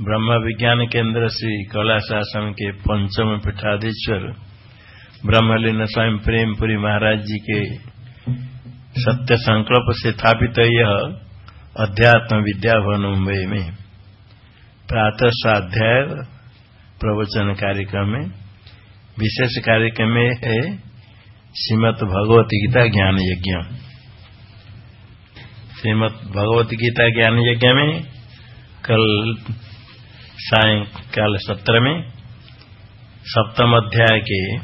ब्रह्म विज्ञान केंद्र श्री कैलाश आश्रम के पंचम पीठाधीश्वर, ब्रह्मलीन स्वयं प्रेमपुरी महाराज जी के सत्य संकल्प से स्थापित यह अध्यात्म विद्या भवन मुंबई में प्रातः स्वाध्याय प्रवचन कार्यक्रम में, विशेष कार्यक्रम में है श्रीमद भगवत गीता ज्ञान यज्ञ। श्रीमद भगवत गीता ज्ञान यज्ञ में कल सायकाल सत्र में सप्तम अध्याय के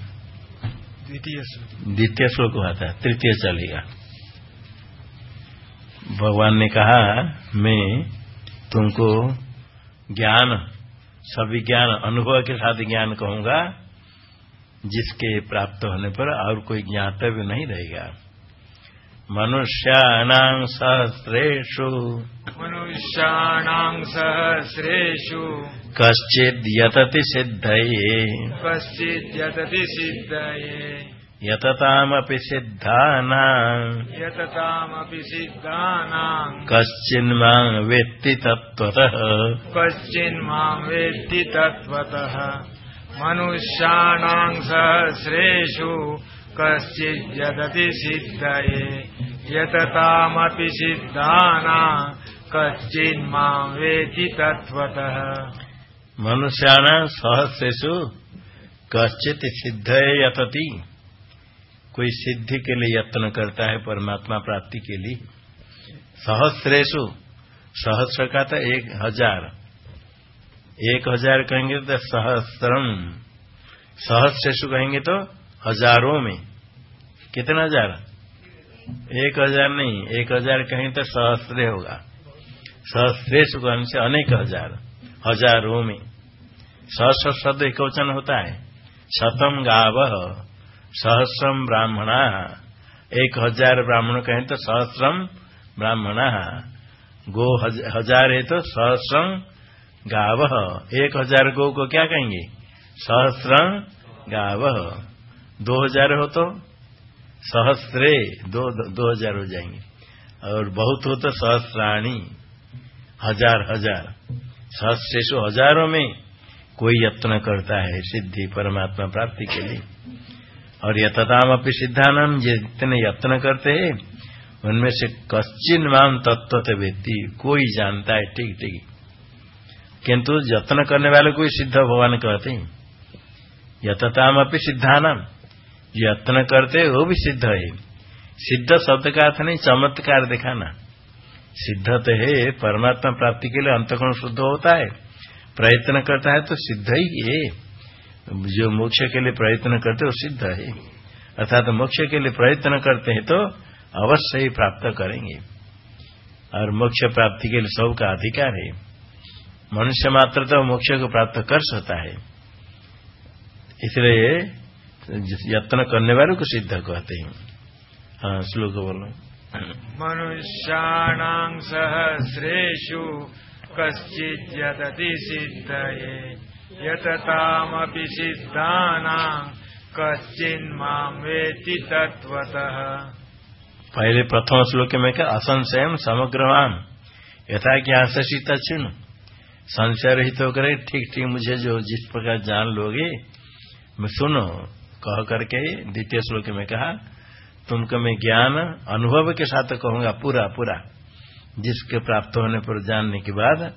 द्वितीय श्लोक। हुआ था तृतीय चलेगा भगवान ने कहा मैं तुमको ज्ञान सभी ज्ञान अनुभव के साथ ज्ञान कहूँगा जिसके प्राप्त होने पर और कोई ज्ञातव्य नहीं रहेगा। मनुष्याणां सहस्रेषु। मनुष्याणां सहस्रेषु। कश्चिद् यतति सिद्धये। कश्चिद्यतति सिद्धये। यततामपि सिद्धानाम् यततामपि सिद्धानां। कश्चिन्मां वेत्ति तत्त्वतः। कश्चिन्मां वेत्ति तत्त्वतः। मनुष्याणां सहस्रेषु। कश्चिद्यतति सिद्धये, यततामपि सिद्धानां कश्चिन्मां वेत्ति तत्त्वतः। मनुष्याणां सहस्रेषु कश्चित सिद्ध यतति। कोई सिद्धि के लिए यत्न करता है, परमात्मा प्राप्ति के लिए। सहस्रेशु सहस्र का तो एक हज़ार। एक हज़ार कहेंगे तो सहस्रम सहस्रेशु कहेंगे तो हज़ारों में। कितना हज़ार? एक हज़ार नहीं, एक हज़ार कहें तो सहस्त्र होगा। सहस्रेशु कहने से अनेक हज़ार, हज़ारों में। सहस्र शब्द एक वचन होता है। शतम गाव, सहस्रम ब्राह्मणा। एक हज़ार ब्राह्मण कहें तो सहस्रम ब्राह्मणा। गो हज़ार है तो सहस्रम गाव। एक हज़ार गो को क्या कहेंगे? सहस्रम गाव। दो हज़ार हो तो सहस्रे, दो दो हज़ार हो जाएँगे। और बहुत हो तो सहस्राणी, हज़ार हज़ार। सहस्रेशु हज़ारों में कोई यत्न करता है सिद्धि, परमात्मा प्राप्ति के लिए। और यथताम अपनी सिद्धानम जितने यत्न करते हैं, उनमें से कश्चिन माम तत्व व्यक्ति कोई जानता है, ठीक ठीक। किंतु यत्न करने वाले को सिद्ध भगवान कहते हैं। यथताम अपनी सिद्धानम यत्न करते वो भी सिद्ध है। सिद्ध शब्द का अर्थ नहीं, चमत्कार दिखाना। सिद्ध तो है, परमात्मा प्राप्ति के लिए अंतकोण शुद्ध होता है। प्रयत्न करता है तो सिद्ध ही है। जो मोक्ष के लिए प्रयत्न करते वो सिद्ध है। अर्थात मोक्ष के लिए प्रयत्न करते हैं तो अवश्य ही प्राप्त करेंगे। और मोक्ष प्राप्ति के लिए सबका अधिकार है। मनुष्य मात्र तो मोक्ष को प्राप्त कर सकता है। इसलिए यत्न करने वाले को सिद्ध कहते हैं। हाँ श्लोक बोलो। मनुष्याणां सहस्रेषु कश्चिद्यतति सिद्धये। यततामपि सिद्धानां कश्चिन्मां वेत्ति तत्त्वतः। पहले प्रथम श्लोक में क्या? असंशय समग्रवान। यथा ज्ञान से सीता संशय रहित होकर ठीक ठीक मुझे जो जिस प्रकार जान लोगे मैं सुनो। कह करके द्वितीय श्लोक में कहा, तुमको मैं ज्ञान, अनुभव के साथ कहूँगा पूरा पूरा। जिसके प्राप्त होने पर जानने के बाद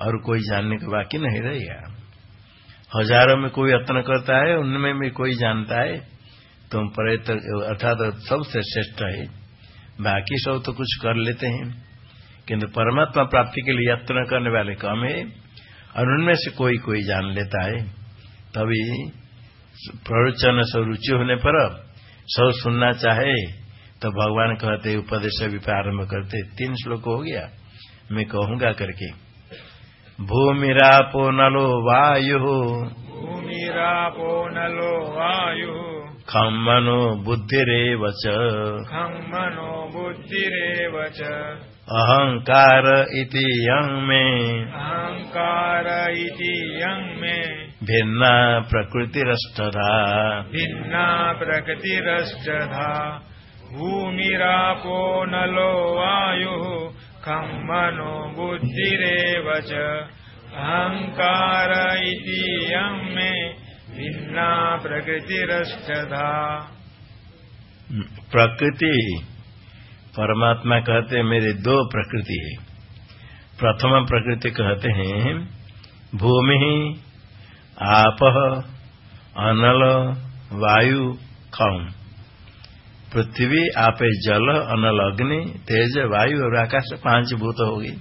और कोई जानने के बाकी नहीं रहेगा। हज़ारों में कोई यत्न करता है, उनमें भी कोई जानता है। तुम प्रयत्न अर्थात सबसे श्रेष्ठ है। बाकी सब तो कुछ कर लेते हैं। किंतु परमात्मा प्राप्ति के लिए यत्न करने वाले कम है और उनमें से कोई कोई जान लेता है। तभी प्रवचन से रुचि होने पर सब सुनना चाहे तो भगवान कहते, उपदेश भी प्रारंभ करते। तीन श्लोक हो गया। मैं कहूँगा करके भूमिरापो नलो वायु भूमिरापो नलो वायु खम मनो बुद्धिरेव च खं मनो बुद्धिरेव च अहंकार इति यं मे अहङ्कार इति यं मे भिन्ना प्रकृतिरष्टधा। भिन्ना प्रकृतिरष्टधा। भूमिरापो नलो वायुः खं मनो बुद्धिरेव च। अहङ्कार इति यं मे भिन्ना प्रकृतिरष्टधा। प्रकृति परमात्मा कहते हैं मेरे दो प्रकृति है। प्रथम प्रकृति कहते हैं भूमि आप अनल वायु खम पृथ्वी आप जल, अनल अग्नि, तेज वायु और आकाश पाँच भूत होगी।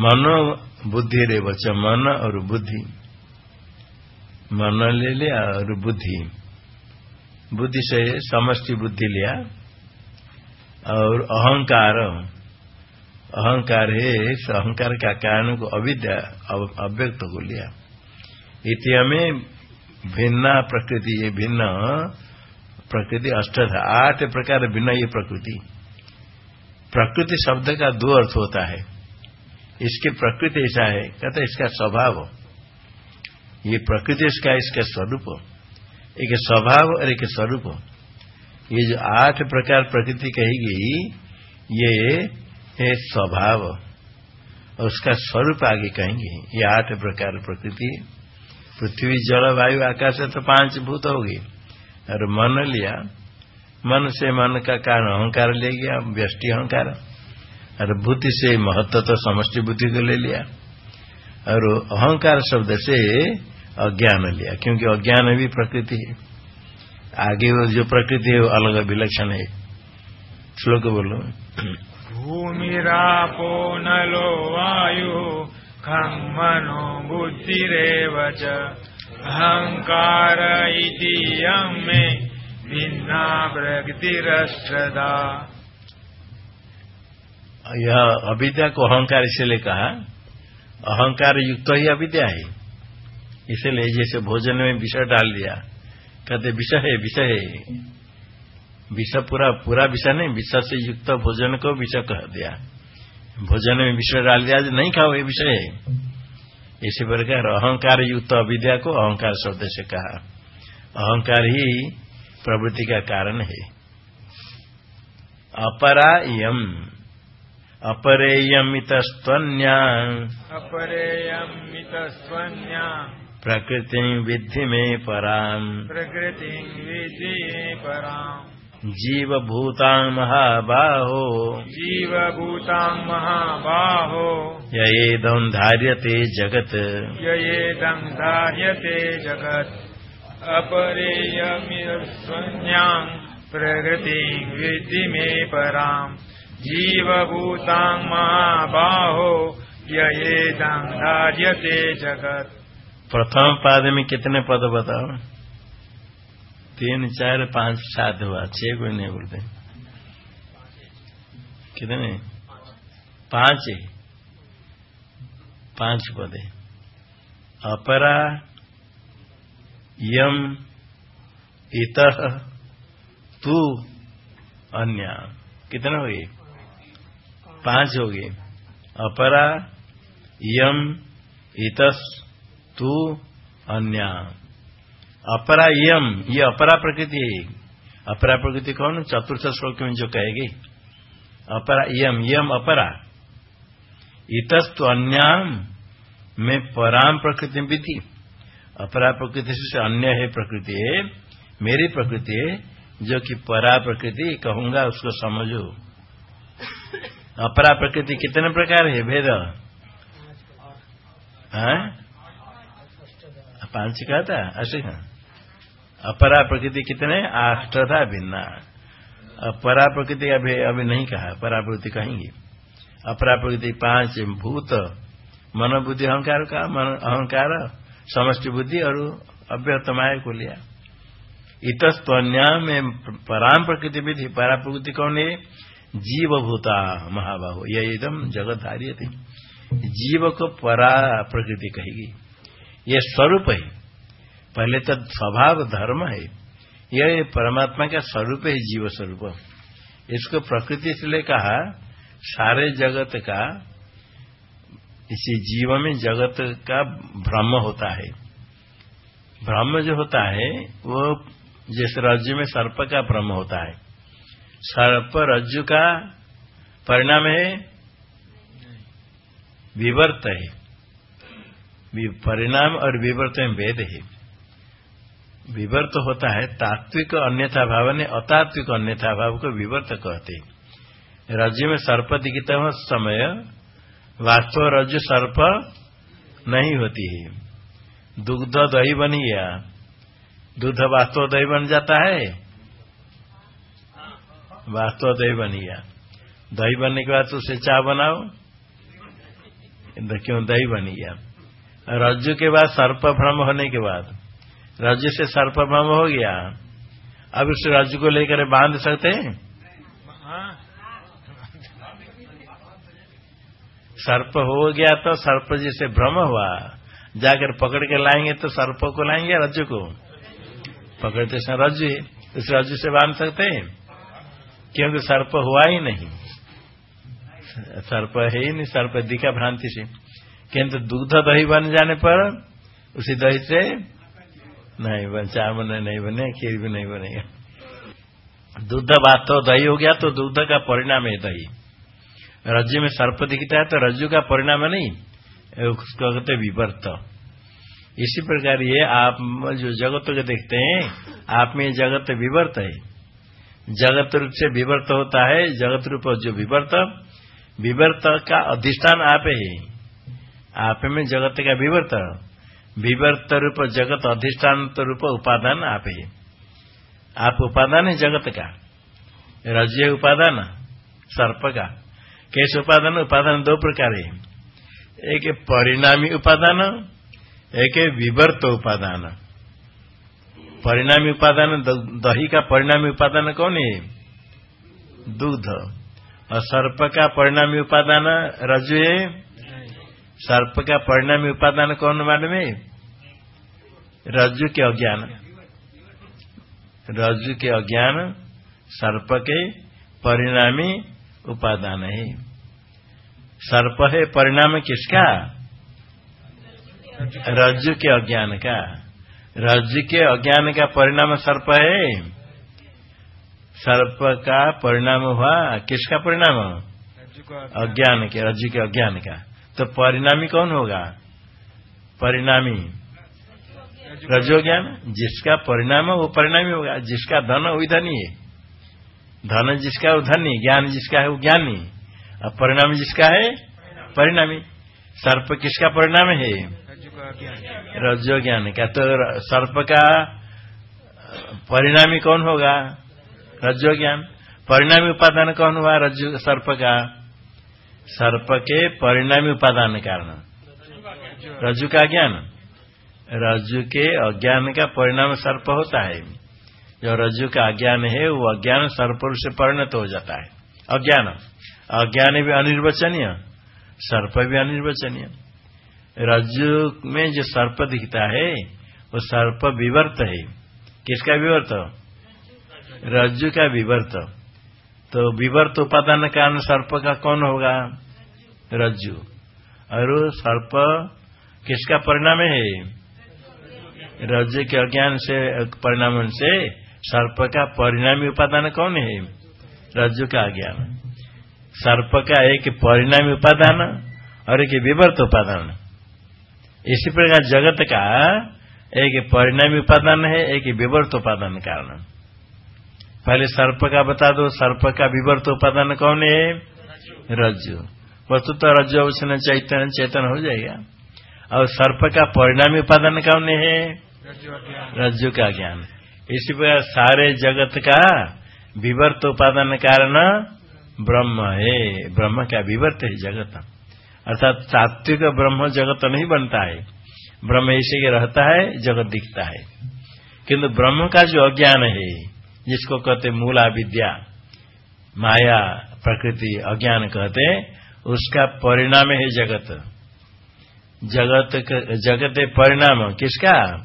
मनो बुद्धि रे बच मन और बुद्धि। मन ले लिया और बुद्धि। बुद्धि से समष्टि बुद्धि लिया। और अहंकार। अहंकार है अहंकार का कारण को अविद्या, अव्यक्त को लिया। इति में भिन्ना प्रकृति, ये भिन्न, प्रकृति अष्ट आठ प्रकार भिन्न ये प्रकृति। प्रकृति शब्द का दो अर्थ होता है। इसकी प्रकृति ऐसा है, कहते इसका स्वभाव। ये प्रकृति इसका इसका स्वरूप। एक स्वभाव और एक स्वरूप। ये जो आठ प्रकार प्रकृति कही गई ये है स्वभाव। और उसका स्वरूप आगे कहेंगे। ये आठ प्रकार प्रकृति। पृथ्वी, जल, वायु, आकाश तो पाँच भूत हो गए। और मन लिया। मन से मन का कारण अहंकार ले गया, व्यष्टि अहंकार। और बुद्धि से महत्व तो समष्टि बुद्धि को ले लिया। और अहंकार शब्द से अज्ञान लिया, क्योंकि अज्ञान भी प्रकृति है। आगे वो जो प्रकृति है, वो अलग विलक्षण है। श्लोक बोलो। भूमिरापो नलो वायु खं मनो इति यं मे भिन्ना यह अविद्या को अहंकार इसलिए कहा, अहंकार युक्त ही अविद्या है। इसलिए जैसे भोजन में विषय डाल दिया, कहते विषय है विषय है। विषय पूरा पूरा विषय नहीं विषय से युक्त भोजन को विषय कह दिया। भोजन में विषय डाल दिया नहीं खाओ ये विषय। है इसी प्रकार अहंकार युक्त अविद्या को अहंकार शब्द से कहा। अहंकार ही प्रवृत्ति का कारण है। अपरा यम अपरेयमितस्त्वन्या। अपरेयमितस्त्वन्या। प्रकृति विधि में पराम। प्रकृति विधि में पराम। जीवभूता महाबाहो। जीवभूतां महाबाहो। येदं धार्यते जगत। ययेदं धार्यते जगत्। अपरेयमितस्त्वन्यां प्रकृति विद्धि मे पराम्। जीवभूतां महाबाहो। ययेदं धार्यते जगत्। प्रथम पाद में कितने पद बताओ? तीन, चार, पाँच, सात हुआ। छह कोई नहीं बोलते। कितने? पाँच पाँच पदे अपरा यम इत तू अन्य। कितने हो गए? पाँच हो गए। अपरा यम इतस तू अन्य। अपरा यम ये अपरा प्रकृति है अपरा प्रकृति कौन चतुर्थ श्लोक में जो कहेगी अपरा यम यम अपरा इतस्तु अन्याम में पराम प्रकृति विधि अपरा प्रकृति से अन्य है प्रकृति है मेरी प्रकृति है जो कि परा प्रकृति कहूँगा उसको समझो अपरा प्रकृति कितने प्रकार है भेद पाँच कहा था ऐसे अपरा प्रकृति कितने? था भिन्ना। अपरा प्रकृति अभी अभी नहीं कहा। परा प्रकृति कहेंगे। अपरा प्रकृति पाँच भूत। मनोबुद्धि, अहंकार का, मन, अहंकार, समष्टि बुद्धि और अव्यक्त माया को लिया। इतस्तन्या में पराम प्रकृति विधि। परा प्रकृति कौन है? जीव भूता महाबाहो। यह एकदम जगत जगतधार्य थी जीव को परा प्रकृति कहेगी। यह स्वरूप है। पहले तो स्वभाव धर्म है। यह परमात्मा का स्वरूप है, जीव स्वरूप। इसको प्रकृति इसलिए कहा, सारे जगत का, इसी जीव में जगत का भ्रम होता है। भ्रम जो होता है, वो जैसे राज्य में सर्प का भ्रम होता है। सर्प रज्जु का परिणाम है? विवर्त है। परिणाम और विवर्त में भेद है। विवर्त होता है, तात्विक अन्यथा भाव ने अतात्विक अन्यथा भाव को विवर्त कहते रज्जु में सर्प दिखता हुआ समय वास्तव रज्जु सर्प नहीं होती है। दुग्ध दही बन गया। दूध वास्तव दही बन जाता है? वास्तव दही बन गया। दही बनने के बाद उसे चाय बनाओ। क्यों दही बन गया? रज्जु के बाद सर्प भ्रम होने के बाद। रज्जु से सर्प भ्रम हो गया। अब उस रज्जु को लेकर बाँध सकते हैं? सर्प हो गया तो सर्प जिसे भ्रम हुआ। जाकर पकड़ के लाएँगे तो सर्प को लाएँगे रज्जु को। पकड़ते समय रज्जु उस रज्जु से बाँध सकते हैं? क्योंकि सर्प हुआ ही नहीं। सर्प है ही नहीं, सर्प दिखा भ्रांति से। किंतु दुग्ध दही बन जाने पर उसी दही से नहीं, बन चावल नहीं बने, खीर भी नहीं बनेगा दूध बात तो दही हो गया तो दूध का परिणाम है दही। रज्जु में सर्प दिखता है तो रज्जु का परिणाम है नहीं? उसको कहते विवर्त। इसी प्रकार ये आप जो जगत को देखते हैं, आप में जगत विवर्त है। जगत रूप से विवर्त होता है, जगत रूप जो विवर्त विवर्त का अधिष्ठान आप है। आप में जगत का विवर्त। विवर्त रूप जगत अधिष्ठान रूप उपादान आप। है आप उपादान है जगत का। रज्य उपादान सर्प का। कैसे उपादान उपादान दो प्रकार है। एक परिणामी उपादान एक विवर्त उपादान। परिणामी उपादान दही का परिणामी उपादान कौन है? दुग्ध। और सर्प का परिणामी उपादान रज्जु है? सर्प का परिणामी उपादान कौन मालूम है? रज्जु के अज्ञान। रज्जु के अज्ञान सर्प के परिणामी उपादान है। सर्प है परिणाम किसका? रज्जु के अज्ञान का। रज्जु के अज्ञान का परिणाम सर्प है। सर्प का परिणाम हुआ किसका परिणाम? अज्ञान के रज्जु के अज्ञान का। तो परिणामी कौन होगा? परिणामी। रजो ज्ञान जिसका परिणाम है वो परिणामी होगा। जिसका धन वही धनी है। धन जिसका वो धनी ज्ञान जिसका है वो ज्ञानी और परिणाम जिसका है परिणामी। सर्प किसका परिणाम है? रजो ज्ञान। का तो सर्प का परिणामी कौन होगा? रज्जो ज्ञान परिणामी उपादान कौन हुआ? रज्जु सर्प का। सर्प के परिणामी उपादान कारण। रज्जु का ज्ञान। रज्जु के अज्ञान का परिणाम सर्प होता है। जो रज्जु का अज्ञान है, वो अज्ञान सर्प से परिणत हो जाता है। अज्ञान। अज्ञान भी अनिर्वचनीय। सर्प भी अनिर्वचनीय। रज्जु में जो सर्प दिखता है, वो सर्प विवर्त है। किसका विवर्त? रज्जु का विवर्त। तो विवर्त उपादान कारण सर्प का कौन होगा? रज्जु। और सर्प किसका परिणाम है? रज्जु के अज्ञान से परिणाम से, सर्प का परिणामी उपादान कौन है? रज्जु का अज्ञान। सर्प का एक परिणामी उपादान और एक विवर्त उपादान। इसी प्रकार जगत का एक परिणामी उपादान है, एक विवर्त उपादान कारण। पहले सर्प का बता दो, सर्प का विवर्त उपादान कौन है? रज्जु। वस्तु तो रज्जु उसने चैतन्य चेतन हो जाएगा। और सर्प का परिणामी उपादान कौन है? रज्जु का ज्ञान। इसी प्रकार सारे जगत का विवर्त उपादान कारण ब्रह्म है। ब्रह्म का विवर्त है जगत। अर्थात सात्विक ब्रह्म जगत नहीं बनता है। ब्रह्म ऐसे ही रहता है, जगत दिखता है। किंतु ब्रह्म का जो अज्ञान है, जिसको कहते मूला विद्या, माया, प्रकृति, अज्ञान कहते उसका परिणाम है जगत। जगत जगत परिणाम किसका?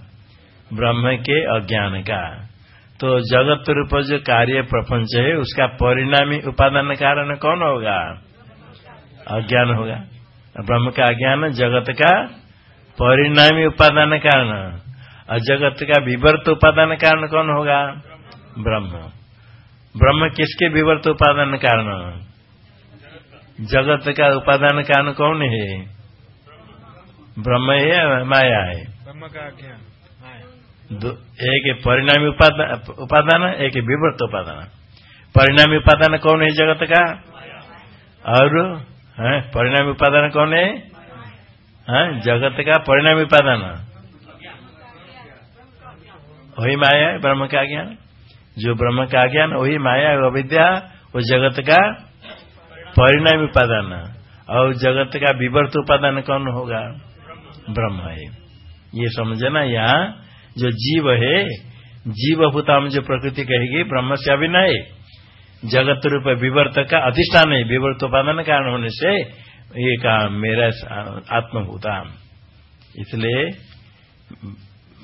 ब्रह्म के अज्ञान का। तो जगत रूप जो कार्य प्रपंच है, उसका परिणामी उपादान कारण कौन होगा? अज्ञान होगा। ब्रह्म का अज्ञान, जगत का परिणामी उपादान कारण। और जगत का विवर्त उपादान कारण कौन होगा? ब्रह्म। ब्रह्म किसके विवर्त उपादान कारण? जगत का उपादान कारण कौन है? ब्रह्म है माया है? ब्रह्म का ज्ञान दो- एक परिणामी उपादान एक विवर्त उपादान। परिणामी उपादान कौन है जगत का? और है परिणामी उपादान कौन है? हाँ, जगत का परिणामी उपादान। वही माया है ब्रह्म का ज्ञान। जो ब्रह्म का ज्ञान वही माया अविद्या वो जगत का परिणामी उपादान। और जगत का विवर्त उपादान कौन होगा? ब्रह्म है। ये समझना यहाँ जो जीव है जीव भूताम जो प्रकृति कहेगी ब्रह्म से अभिनय जगत रूप विवर्त का अधिष्ठान है विवर्त उपादान कारण होने से ये कहा, मेरा आत्मभूताम। इसलिए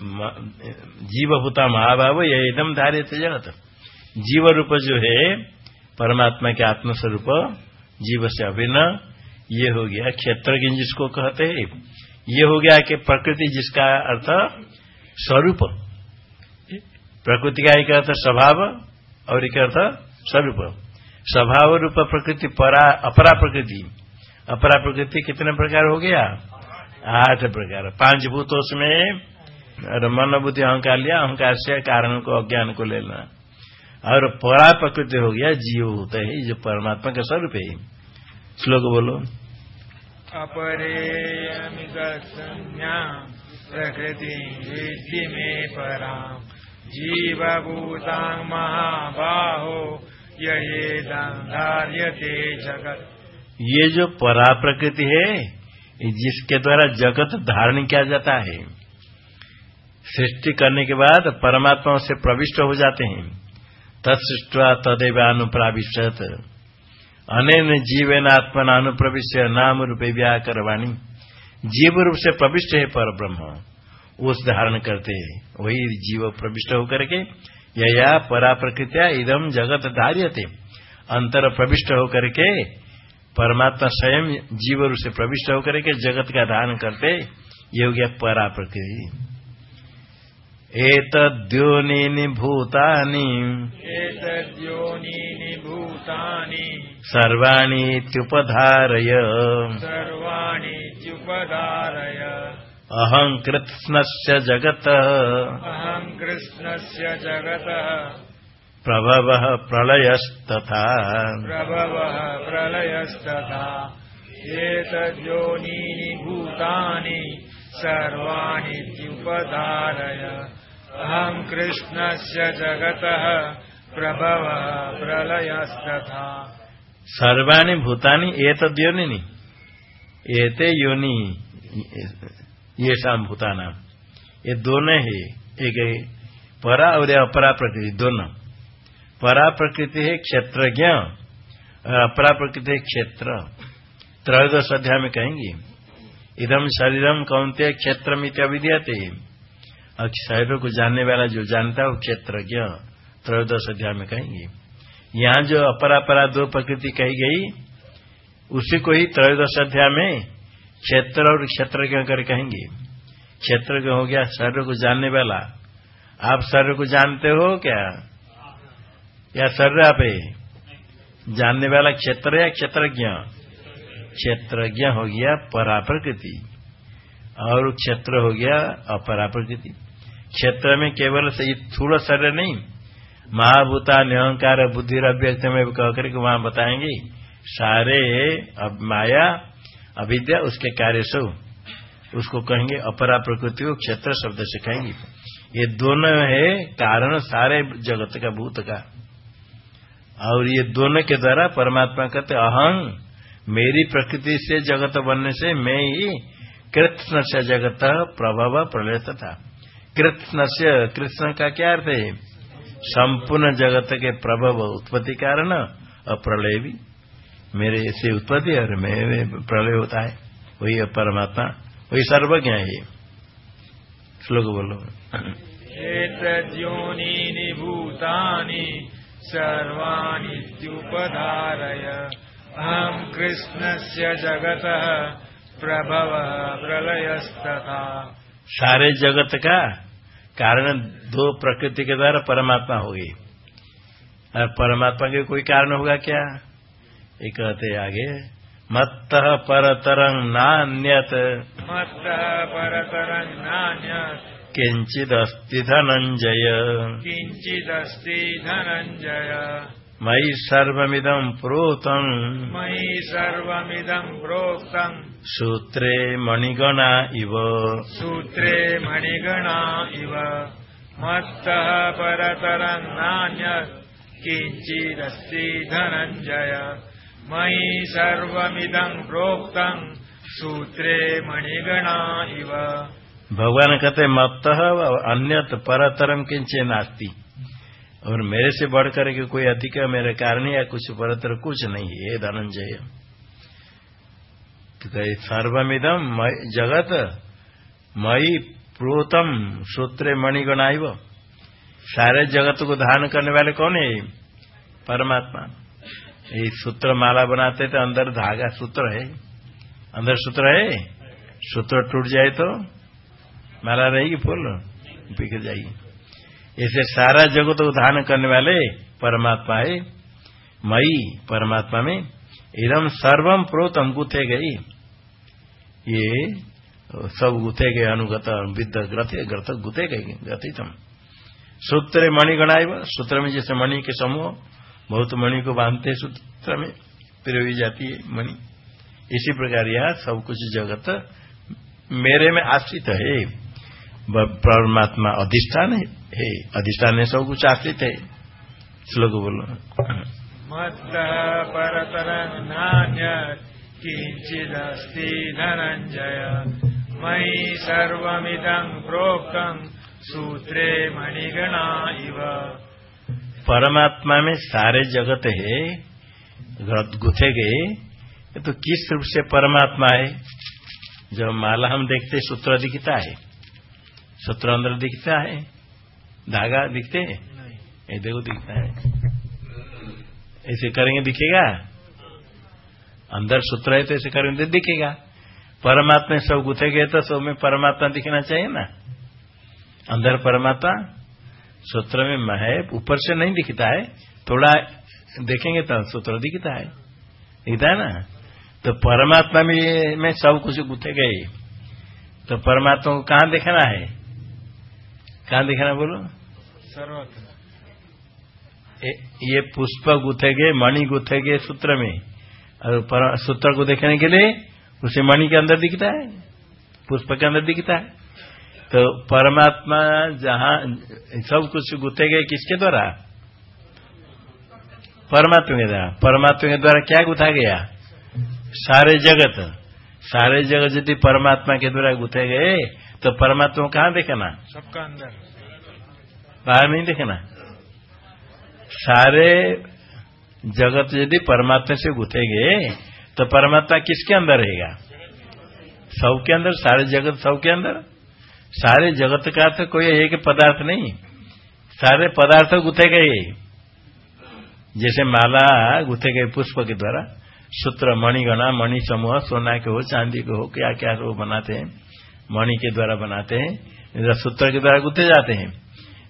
म- जीवभूता महाभाव यह एकदम धार्य थे जगत। जीव रूप जो है, परमात्मा के आत्मस्वरूप जीव से अभिन्न। ये हो गया क्षेत्र जिसको कहते हैं। ये हो गया कि प्रकृति जिसका अर्थ स्वरूप। प्रकृति का एक अर्थ स्वभाव और एक अर्थ स्वरूप। स्वभाव रूप प्रकृति परा, अपरा प्रकृति। अपरा प्रकृति कितने प्रकार हो गया? आठ प्रकार। पाँच भूतों में और मन बुद्धि अहंकार लिया, अहंकार से कारण को, अज्ञान को लेना। और परा प्रकृति हो गया, जीव होता है जो परमात्मा का स्वरूप है। श्लोक बोलो। संज्ञा प्रकृति विद्धि में पराम जीवभूतां महाबाहो यहेदंधार्यते जगत। ये जो परा प्रकृति है, जिसके द्वारा जगत धारण किया जाता है, सृष्टि करने के बाद परमात्मा से प्रविष्ट हो जाते हैं। तत्सृष्टवा तदेव अनुप्राविशत अनेन जीवन आत्मन अनुप्रविश्य नाम रूपे व्याकरवाणी। जीव रूप से प्रविष्ट है पर ब्रह्म उस धारण करते हैं। वही जीव प्रविष्ट होकर के, यया परा प्रकृतिया इदम जगत धार्यते। अंतर प्रविष्ट होकर के, परमात्मा स्वयं जीव रूप से प्रविष्ट होकर के जगत का धारण करते ये हो गया परा प्रकृति एतद्योनीनि भूतानि। एतद्योनीनि भूतानि। सर्वाणीत्युपधारय। सर्वाणीत्युपधारय। अहं कृत्स्नस्य जगतः। अहं कृष्णस्य जगतः। प्रभवः प्रलयस्तथा। प्रभवः प्रलयस्तथा। एतद्योनीनि भूतानि। सर्वाणीत्युपधारय। अहं कृष्णस्य जगतः प्रभवः प्रलयस्तथा। सर्वाणि भूतानि एतद्योनिनि एते योनि ये शाम भूताना। ये दोनों है, एक है, परा और अपरा प्रकृति, दोनों। परा प्रकृति है क्षेत्रज्ञ और अपरा प्रकृति है क्षेत्र। त्रयोदश अध्याय में कहेंगे इदम शरीरम कौनते क्षेत्र में अविद्यते और शरीरों को जानने वाला जो जानता है वो क्षेत्रज्ञ, त्रयोदश अध्याय में कहेंगे। यहाँ जो अपरापरा दो प्रकृति कही गई, उसी को ही त्रयोदश अध्याय में क्षेत्र और क्षेत्रज्ञ कर कहेंगे। क्षेत्रज्ञ हो गया, शरीर को जानने वाला। आप शरीर को जानते हो क्या? या शरीर आप जानने वाला क्षेत्र या क्षेत्रज्ञ? क्षेत्रज्ञ हो गया परा प्रकृति और क्षेत्र हो गया अपरा प्रकृति क्षेत्र में केवल से थोड़ा शरीर नहीं, महाभूता निहंकार बुद्धि अव्यक्त में कह करके वहाँ बताएँगे। सारे अब माया, अविद्या, उसके कार्य सो उसको कहेंगे अपरा प्रकृति को क्षेत्र शब्द से कहेंगे। ये दोनों है कारण सारे जगत का, भूत का। और ये दोनों के द्वारा परमात्मा कहते अहं, मेरी प्रकृति से जगत बनने से मैं ही कृष्ण से जगत प्रभव प्रलय था। कृष्ण से कृष्ण का क्या अर्थ है? संपूर्ण जगत के प्रभव उत्पत्ति कारण और प्रलय भी मेरे से उत्पत्ति और मेरे प्रलय होता है। वही परमात्मा, वही सर्वज्ञ है ये। श्लोक बोलो। एतद्योनीनि भूतानि सर्वाणीत्युपधारय अहं कृष्णस्य जगतः प्रभवः प्रलयस्तथा। सारे जगत का कारण दो प्रकृति के द्वारा परमात्मा हो गई और परमात्मा के कोई कारण होगा क्या? ये कहते आगे मत्तः परतरं नान्यत्। मत्तः परतरं नान्यत्। किञ्चिदस्ति धनञ्जय किञ्चिदस्ति धनञ्जय मयि सर्वमिदं प्रोतम् मयि सर्वमिदं प्रोक्तम् सूत्रे मणिगणा इव। सूत्रे मणिगणा इव। मत्तः परतरं नान्यत् किञ्चिदस्ति धनञ्जय। मयि सर्वमिदं प्रोक्तम् सूत्रे मणिगणा इव। भगवान कहते मत अन्यत परतरम किंचे नास्ती। और मेरे से बढ़कर के कोई अधिक मेरे कारण या कुछ परतर कुछ नहीं है धनंजय। तो सर्वमिदम जगत मई प्रोतम सूत्रे मणिगणाइव। सारे जगत को धारण करने वाले कौन है? परमात्मा। ये सूत्र माला बनाते तो अंदर धागा सूत्र है। अंदर सूत्र है? सूत्र टूट जाए तो माला रहेगी फूल, बिखर जाएगी। ऐसे सारा जगत धारण करने वाले परमात्मा है। मई परमात्मा में इदम सर्वम प्रोतम गुथे गई। ये सब गुथे गए, अनुगत विद्ध ग्रथे, ग्रथ गुथे गए, ग्रथितम। सूत्र मणिगणाय सूत्र में जैसे मणि के समूह, बहुत मणि को बांधते सूत्र में पिरोई जाती है मणि। इसी प्रकार यह सब कुछ जगत मेरे में आश्रित है। परमात्मा अधिष्ठान है। है। अधिष्ठान में सब कुछ आश्रित है। श्लोक बोलो। मत्तः परतरं धनञ्जय। मयि सर्वमिदं प्रोक्तम् सूत्रे मणिगणा इव। परमात्मा में सारे जगत है गुथे गए तो किस रूप से परमात्मा है? जब माला हम देखते सूत्र दिखता है। सूत्र अंदर दिखता है। धागा दिखते हैं? ये देखो दिखता है। ऐसे करेंगे दिखेगा? अंदर सूत्र है तो ऐसे करेंगे तो दिखेगा। परमात्मा सब गुथे गए तो सब में परमात्मा दिखना चाहिए ना। अंदर परमात्मा सूत्र में है ऊपर से नहीं दिखता है। थोड़ा देखेंगे तो सूत्र दिखता है। दिखता है ना? तो परमात्मा में में सब कुछ गुथे गए तो परमात्मा को कहाँ देखना है? कहाँ देखना बोलो? सर्वत्र। ये पुष्प गुथे गए मणि गुथे गए सूत्र में। और पर- सूत्र को देखने के लिए उसे मणि के अंदर दिखता है पुष्प के अंदर दिखता है। तो परमात्मा जहाँ सब कुछ गुथे गए किसके द्वारा? परमात्मा के द्वारा। परमात्मा के द्वारा क्या गुथा गया? सारे जगत। सारे जगत यदि परमात्मा के द्वारा गुथे गए तो परमात्मा कहाँ देखना? सबका अंदर। बाहर नहीं देखना सारे जगत यदि परमात्मा से गुथे गए तो परमात्मा किसके अंदर रहेगा? सब के अंदर? सारे जगत सब के अंदर? सारे जगत का तो कोई एक पदार्थ नहीं। सारे पदार्थ गुथे गए। जैसे माला गुथे गए पुष्प के द्वारा। सूत्र मणिगणा मणि समूह, सोना के हो, चांदी के हो क्या क्या वो बनाते हैं। मणि के द्वारा बनाते हैं। सूत्र के द्वारा गुथे जाते हैं।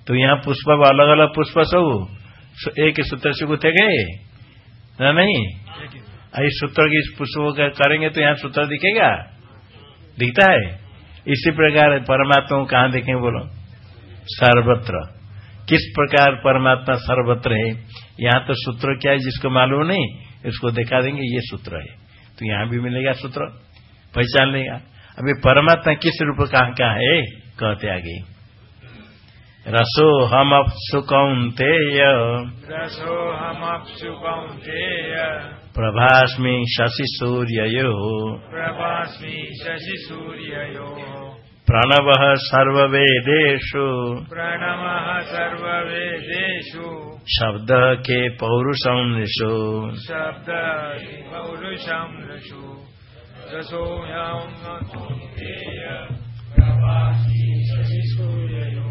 तो यहाँ पुष्प अलग अलग पुष्प सब। एक सूत्र से गुथे गए। ना नहीं? इस सूत्र की पुष्प करेंगे तो यहाँ सूत्र दिखेगा? दिखता है। इसी प्रकार परमात्मा कहाँ देखेंगे बोलो? सर्वत्र। किस प्रकार परमात्मा सर्वत्र है? यहाँ तो सूत्र क्या है जिसको मालूम नहीं? इसको दिखा देंगे, ये सूत्र है। तो यहाँ भी मिलेगा सूत्र। पहचान लेगा। अभी परमात्मा किस रूप कहाँ कहाँ है? कहते आगे। रसो हम सुकौंतेय रसोऽहमप्सु कौन्तेय प्रभास्मि शशि सूर्ययो प्रभास्मि शशिसूर्ययोः। प्रणव सर्ववेदेषु। प्रणवः सर्ववेदेषु। शब्द के पौरुषं निशो शब्द पौरुषं ऋषु रसोऽयं कौन्तेय प्रभास्मि शशिसूर्ययोः।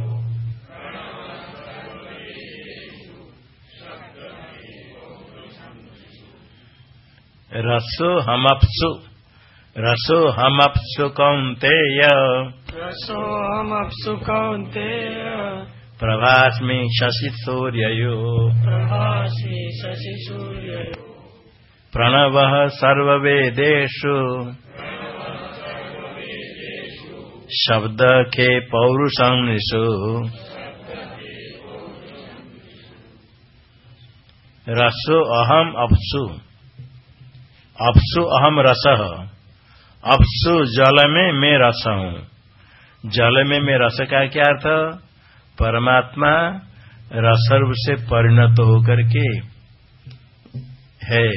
रसो हमप्सु। रसो हमप्सु कौन्तेय। रसोऽहमप्सु कौन्तेय। प्रभास्मि शशि सूर्ययो। प्रभास्मि शशिसूर्ययो प्रणव सर्वेदेशु शब्द के पौरुषु रसो अहम अपसु अपसु अहम रस। अपसु जल में मैं रस हूँ। जल में मैं रस का क्या अर्थ? परमात्मा रसर्व से परिणत होकर के है,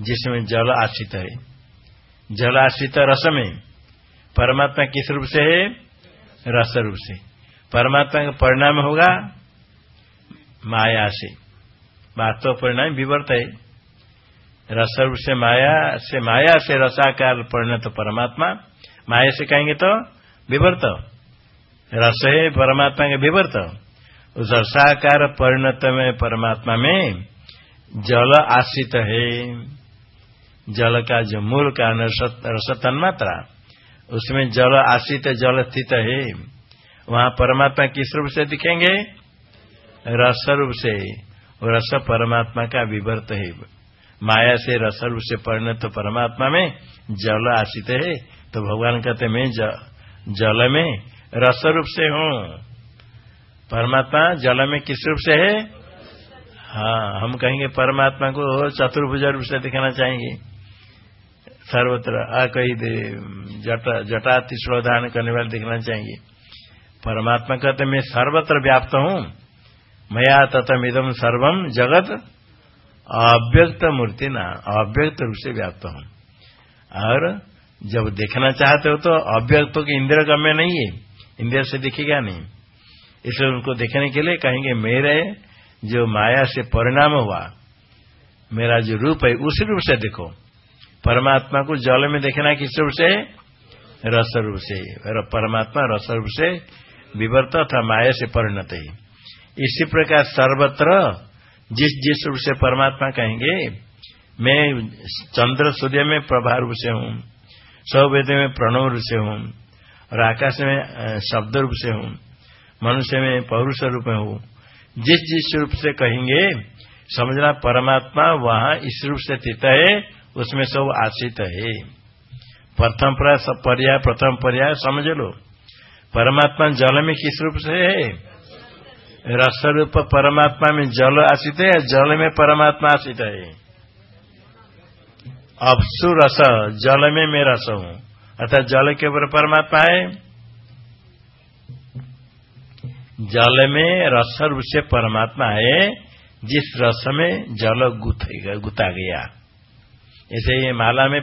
जिसमें जल आश्रित है। जल आश्रित रस में परमात्मा किस रूप से है? रस रूप से। परमात्मा का परिणाम होगा माया से। वास्तव परिणाम विवर्त है। रस से माया से माया से रसाकार परिणत परमात्मा, माया से कहेंगे तो विवर्त। रस है परमात्मा के विवर्त। उस रसाकार परिणत में परमात्मा में जल आश्रित है। जल का जो मूल का रस तन्मात्रा, उसमें जल आश्रित, जल स्थित है। वहाँ परमात्मा किस रूप से दिखेंगे? रस रूप से। रस परमात्मा का विवर्त है। माया से रस रूप से परिणत तो परमात्मा में जल आशित है। तो भगवान कहते मैं जल में रस रूप से हूँ। परमात्मा जल में किस रूप से है? हाँ हम कहेंगे, परमात्मा को चतुर्भुज रूप से दिखाना चाहेंगे। सर्वत्र आ कही जटा जटा तिश्रोधान करने वाले दिखना चाहिए परमात्मा कहते मैं सर्वत्र व्याप्त हूँ। मया तथम इदम सर्वम जगत अव्यक्त मूर्ति ना अव्यक्त रूप से व्याप्त हूँ। और जब देखना चाहते हो तो अव्यक्त की इंद्र गम्य नहीं है। इंद्र से दिखेगा नहीं। इसलिए उनको देखने के लिए कहेंगे, मेरे जो माया से परिणाम हुआ, मेरा जो रूप है, उस रूप से देखो। परमात्मा को जल में देखना किस रूप से? रस रूप से। परमात्मा रस रूप से विवर्त था माया से परिणत है। इसी प्रकार सर्वत्र जिस जिस रूप से परमात्मा कहेंगे, मैं चंद्र सूर्य में प्रभा रूप से हूँ, सौवेद में प्रणव रूप से हूँ, और आकाश में शब्द रूप से हूँ, मनुष्य में पौरुष रूप में हूँ। जिस जिस रूप से कहेंगे, समझना परमात्मा वहाँ इस रूप से स्थित है, उसमें सब आश्रित है। प्रथम पर्याय प्रथम पर्याय समझ लो। परमात्मा जल में किस रूप से है? रस रूप परमात्मा में जल आशित है जल में परमात्मा आशित है? अपसु रस जल में मैं रस हूँ। अर्थात जल के ऊपर परमात्मा है। जल में रस रूप से परमात्मा है। जिस रस में जल गुता गया। ऐसे ये माला में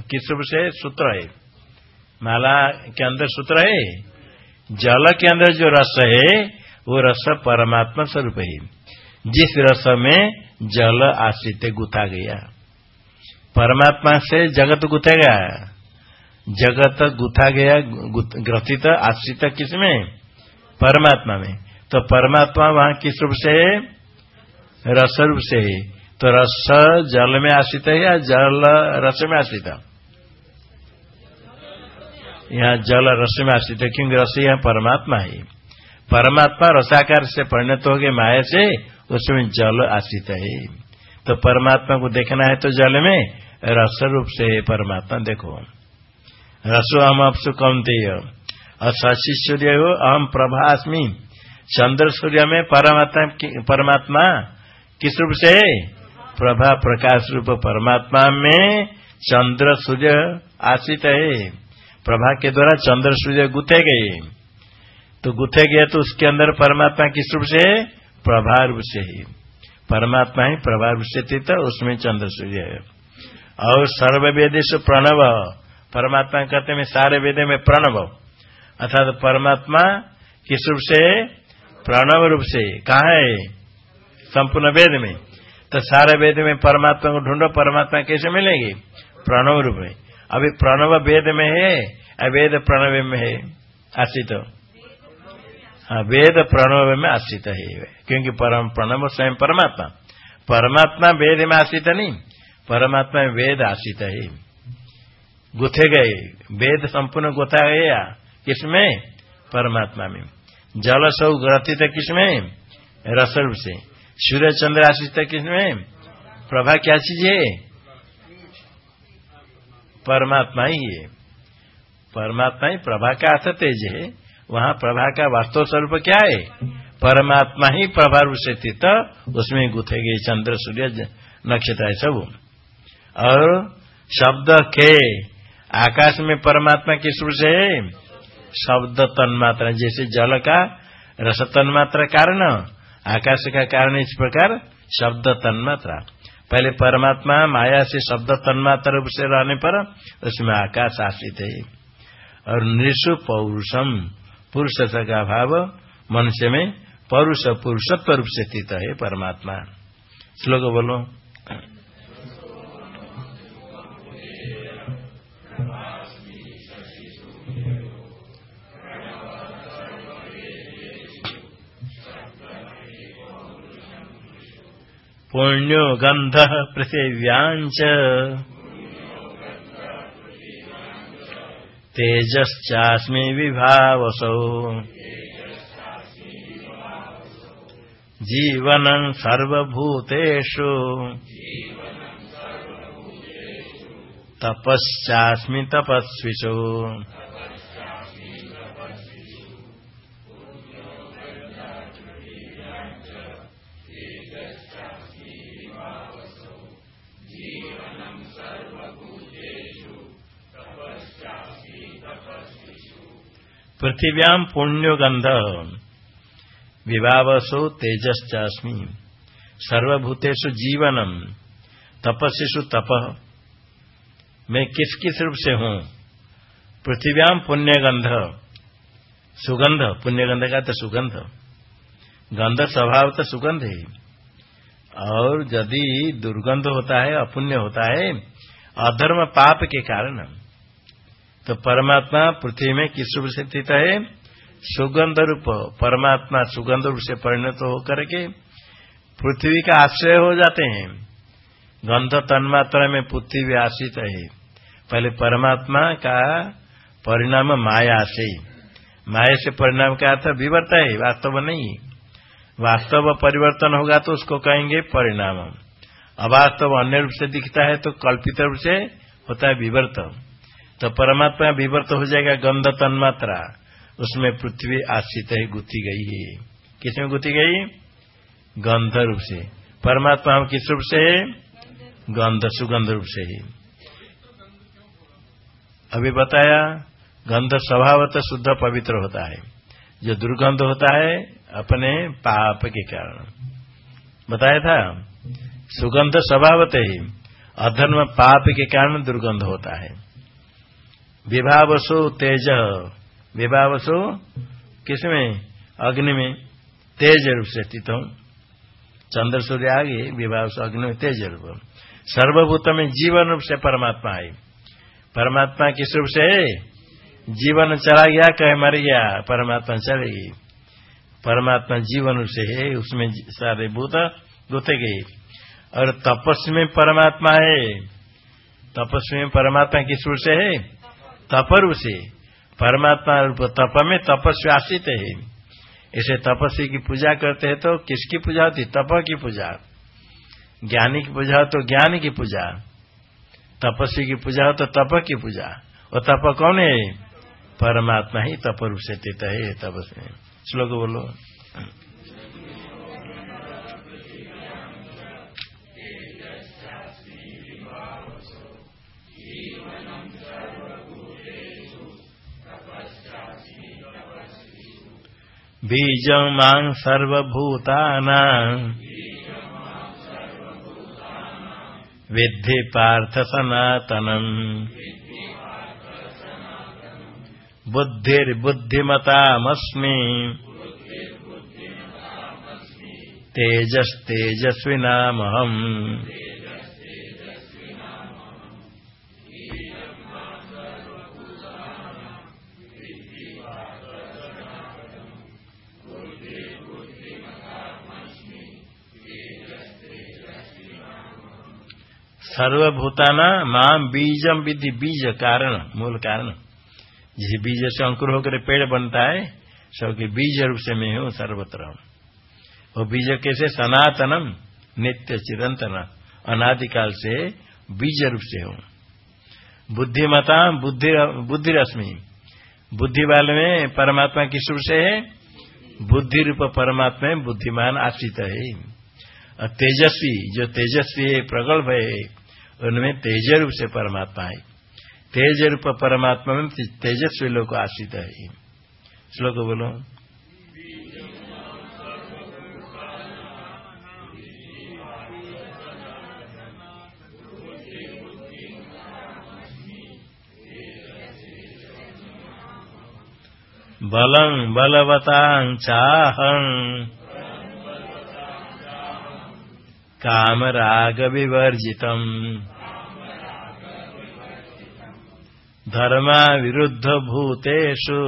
किस रूप से? सूत्र है। माला के अंदर सूत्र है। जल के अंदर जो रस है वो रस परमात्मा स्वरूप है। जिस रस में जल आश्रित गुथा गया। परमात्मा से जगत गुथेगा जगत गुथा गया ग्रथित, आश्रित किसमें परमात्मा में। तो परमात्मा वहाँ किस रूप से है? रस रूप से है। तो रस जल में आश्रित है या जल रस में आश्रित? यहाँ जल रस में आश्रित है। क्योंकि रस यहाँ परमात्मा है। परमात्मा रसाकार से परिणत हो गए माया से, उसमें जल आश्रित है। तो परमात्मा को देखना है तो जल में रस रूप से परमात्मा, देखो। रसो हम अपसु कमते और शशि सूर्य हो, अहम प्रभास्मी। चंद्र सूर्य में परमात्मा परमात्मा किस रूप से प्रभा प्रकाश रूप परमात्मा में चंद्र सूर्य आश्रित है। प्रभा के द्वारा चंद्र सूर्य गुथे गए। तो गुथे गया तो उसके अंदर परमात्मा किस रूप से है प्रभा रूप से ही। परमात्मा ही प्रभा रूप से थी तो उसमें चंद्र सूर्य है। और सर्व वेदेश प्रणव परमात्मा कहते हैं सारे वेदे में प्रणव। अर्थात परमात्मा किस रूप से प्रणव रूप से कहा है? संपूर्ण वेद में। तो सारे वेद में परमात्मा को ढूंढो परमात्मा कैसे मिलेंगे? प्रणव रूप में। अभी प्रणव वेद में है अवेद प्रणव में है? आशित हाँ, वेद प्रणव में आश्रित है क्योंकि परम प्रणव स्वयं परमात्मा। परमात्मा वेद में आश्रित नहीं, परमात्मा में वेद आश्रित है। गुथे गए, वेद संपूर्ण गुथा गया, किसमें? परमात्मा में। जल सब ग्रथित किसमें? रसरूप से। सूर्य चंद्र आश्रित किसमें? प्रभा क्या चीज़ है? परमात्मा ही है। परमात्मा ही प्रभा का अर्थ तेज है। वहाँ प्रभा का वास्तव स्वरूप क्या है? परमात्मा ही प्रभा रूप से स्थित, उसमें गुथे गए चंद्र, सूर्य नक्षत्र है सब और शब्द के आकाश में परमात्मा किस रूप से है? शब्द तन्मात्रा, जैसे जल का रस तन्मात्रा कारण, आकाश का कारण इस प्रकार शब्द तन्मात्रा। पहले परमात्मा माया से शब्द तन्मात्रा रूप से रहने पर उसमें आकाश आश्रित है। और नृषु पौरुषम पुरुष का भाव मनुष्य में पौरुष पुरुषत्व रूप से स्थित है परमात्मा। श्लोक बोलो। पुण्यो गन्धः पृथिव्याञ्च। तेजश्चास्मि विभावसौ। जीवनं सर्वभूतेषु। तपश्चास्मि तपस्विषु। पृथिव्याम पुण्यो गंध विवावसो तेजस्मी सर्वभूतेषु जीवनम। तपस्सु तप। मैं किस किस रूप से हूँ? पृथिव्याम पुण्यगंध सुगंध पुण्यगंध का तो सुगंध गंध स्वभाव तो सुगंध है। और यदि दुर्गंध होता है, अपुण्य होता है, अधर्म पाप के कारण तो परमात्मा पृथ्वी में किस रूप से स्थित है? सुगंध रूप। परमात्मा सुगंध रूप से परिणत होकर के पृथ्वी का आश्रय हो जाते हैं। गंध तन्मात्रा में पृथ्वी आश्रित है। पहले परमात्मा का परिणाम माया से। माया से परिणाम का अर्थ विवर्त है, वास्तव नहीं। वास्तव परिवर्तन होगा तो उसको कहेंगे परिणाम। अवास्तव अन्य रूप से दिखता है तो कल्पित रूप से होता है विवर्तन तो परमात्मा विवर्त हो जाएगा, गंध तन्मात्रा। उसमें पृथ्वी आश्रित है, गुथी गई है। किसमें गुथी गई? गंध रूप से। परमात्मा हम किस रूप से है? गंध, सुगंध रूप से ही। अभी बताया, गंध स्वभावत शुद्ध, पवित्र होता है। जो दुर्गंध होता है, अपने पाप के कारण। बताया था? सुगंध स्वभावत ही। अधर्म पाप के कारण दुर्गंध होता है। विभावसो तेज। विभावसो किसमें? अग्नि में। तेज रूप से स्थित हूँ चंद्र सूर्य आगे, विभावसो अग्नि में तेज रूप। सर्वभूत में जीवन रूप से परमात्मा है। परमात्मा किस रूप से? जीवन चला गया, कहे मर गया, परमात्मा चलेगी परमात्मा जीवन रूप से है, उसमें सारे भूत गुते गए। और तपस्वी में परमात्मा है। तपस्वी में परमात्मा किस रूप से है? तपर से परमात्मा रूप तप में तपस्वी आश्रित है। इसे तपस्वी की पूजा करते हैं तो किसकी पूजा होती? तप की पूजा। ज्ञानी की पूजा हो तो ज्ञान की पूजा। तपस्वी की पूजा हो तो तप की पूजा। और तप कौन है? परमात्मा ही तप रूप से है, तपस्वी। श्लोक बोलो। बीजं माँ सर्वभूतानां। विद्धि पार्थ सनातनम्। बुद्धिर्बुद्धिमतामस्मि। तेजस्तेजस्विनामहम्। सर्वभूताना माम बीजम विधि बीज कारण, मूल कारण। जिस बीज से अंकुर होकर पेड़ बनता है, सबके बीज रूप से मैं हूँ सर्वत्र वो बीज कैसे? सनातनम, नित्य चिरंतन, अनादिकाल से बीज रूप से हूँ। बुद्धिमता, बुद्धि बुद्धि रश्मि बुद्धि वाले में परमात्मा किस रूप से है? बुद्धि रूप परमात्मा बुद्धिमान आश्रित है। तेजस्वी, जो तेजस्वी है, प्रगल्भ है। उनमें तेज रूप से परमात्मा है। तेज रूप परमात्मा में तेजस्वी लोग आश्रित है। श्लोक बोलो। बलं बलवतां चाहम् विरुद्ध भूतेषु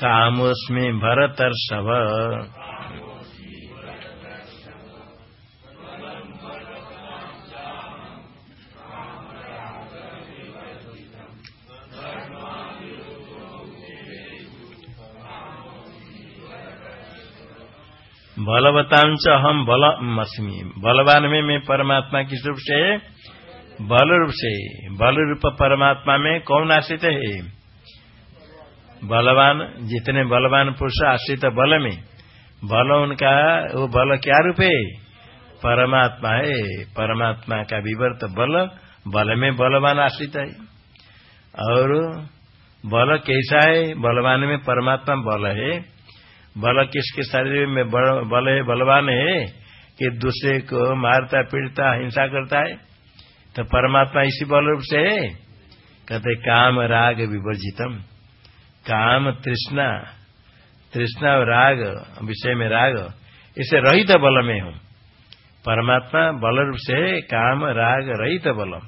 कामोऽस्मि भरतर्षभ। बलवताम च हम बल अस्मी बलवान में मैं परमात्मा किस रूप से बल रूप से बल रूप परमात्मा में कौन आश्रित है? बलवान, जितने बलवान पुरुष आश्रित बल में, बल उनका, वो बल क्या रूप है? परमात्मा है, परमात्मा का विवर्त बल बल में बलवान आश्रित है। और बल कैसा है? बलवान में परमात्मा बल है। बल किसके शरीर में बल है बलवान है कि दूसरे को मारता पीड़ता हिंसा करता है? तो परमात्मा इसी बल रूप से है। कहते काम राग विवर्जितम काम तृष्णा तृष्णा और राग, विषय में राग, इसे रहित बल में हूँ। परमात्मा बल रूप से है, काम राग रहित बल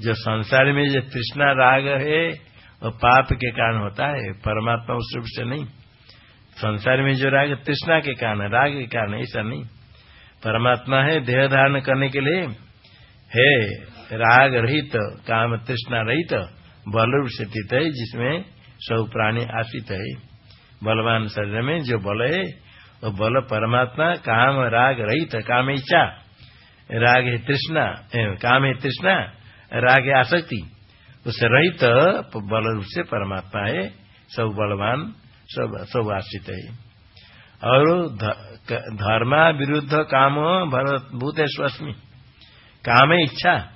जो संसार में जो तृष्णा राग है, वो पाप के कारण होता है, परमात्मा उस रूप से नहीं। संसार में जो राग, तृष्णा के कारण, राग के कारण, ऐसा नहीं। परमात्मा है, देह धारण करने के लिए, है राग रहित, काम तृष्णा रहित बल स्थित है, जिसमें सब प्राणी आश्रित है। बलवान शरीर में जो बल है, वो बल परमात्मा, काम राग रहित, काम इच्छा। राग है तृष्णा काम है तृष्णा, राग है आसक्ति। उससे रहित बल रूप से परमात्मा है, सब बलवान सब सब आश्रित है। और धर्मा विरुद्ध काम भूत स्वस्मी काम है इच्छा।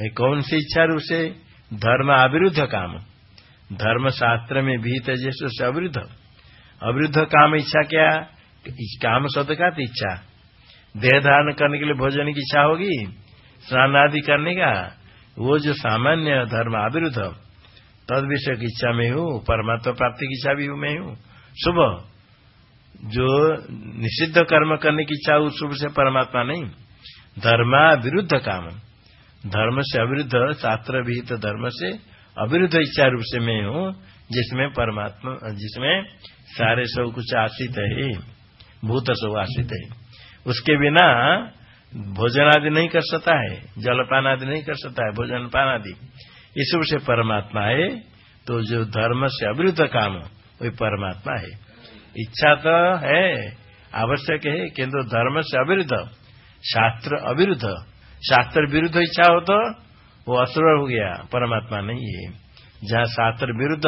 कौन सी इच्छा रूप से? धर्म अविरुद्ध काम। धर्म शास्त्र में भीत जैसे से अविरुद्ध। अविरुद्ध काम इच्छा क्या? काम शब्द का इच्छा। देह धारण करने के लिए भोजन की इच्छा होगी। स्नान आदि करने का। वो जो सामान्य धर्म अविरुद्ध। तद विषय की इच्छा में हूँ, परमात्मा प्राप्ति की इच्छा भी हूँ, मैं हूँ। शुभ। जो निषिद्ध कर्म करने की इच्छा, उस शुभ से परमात्मा नहीं। धर्मा विरुद्ध काम। धर्म से अविरुद्ध शास्त्र विहित धर्म से अविरुद्ध इच्छा रूप से मैं हूँ, जिसमें परमात्मा, जिसमें सारे सब कुछ आश्रित है। भूत सब आश्रित है। उसके बिना भोजन आदि नहीं कर सकता है, जलपान आदि नहीं कर सकता है, भोजन पान आदि। रूप से परमात्मा है तो जो धर्म से अविरुद्ध काम, वही परमात्मा है। इच्छा तो है, आवश्यक है, किंतु धर्म से अविरुद्ध, शास्त्र अविरुद्ध, शास्त्र विरुद्ध इच्छा हो तो वो असुर हो गया, परमात्मा नहीं है। जहाँ शास्त्र विरुद्ध,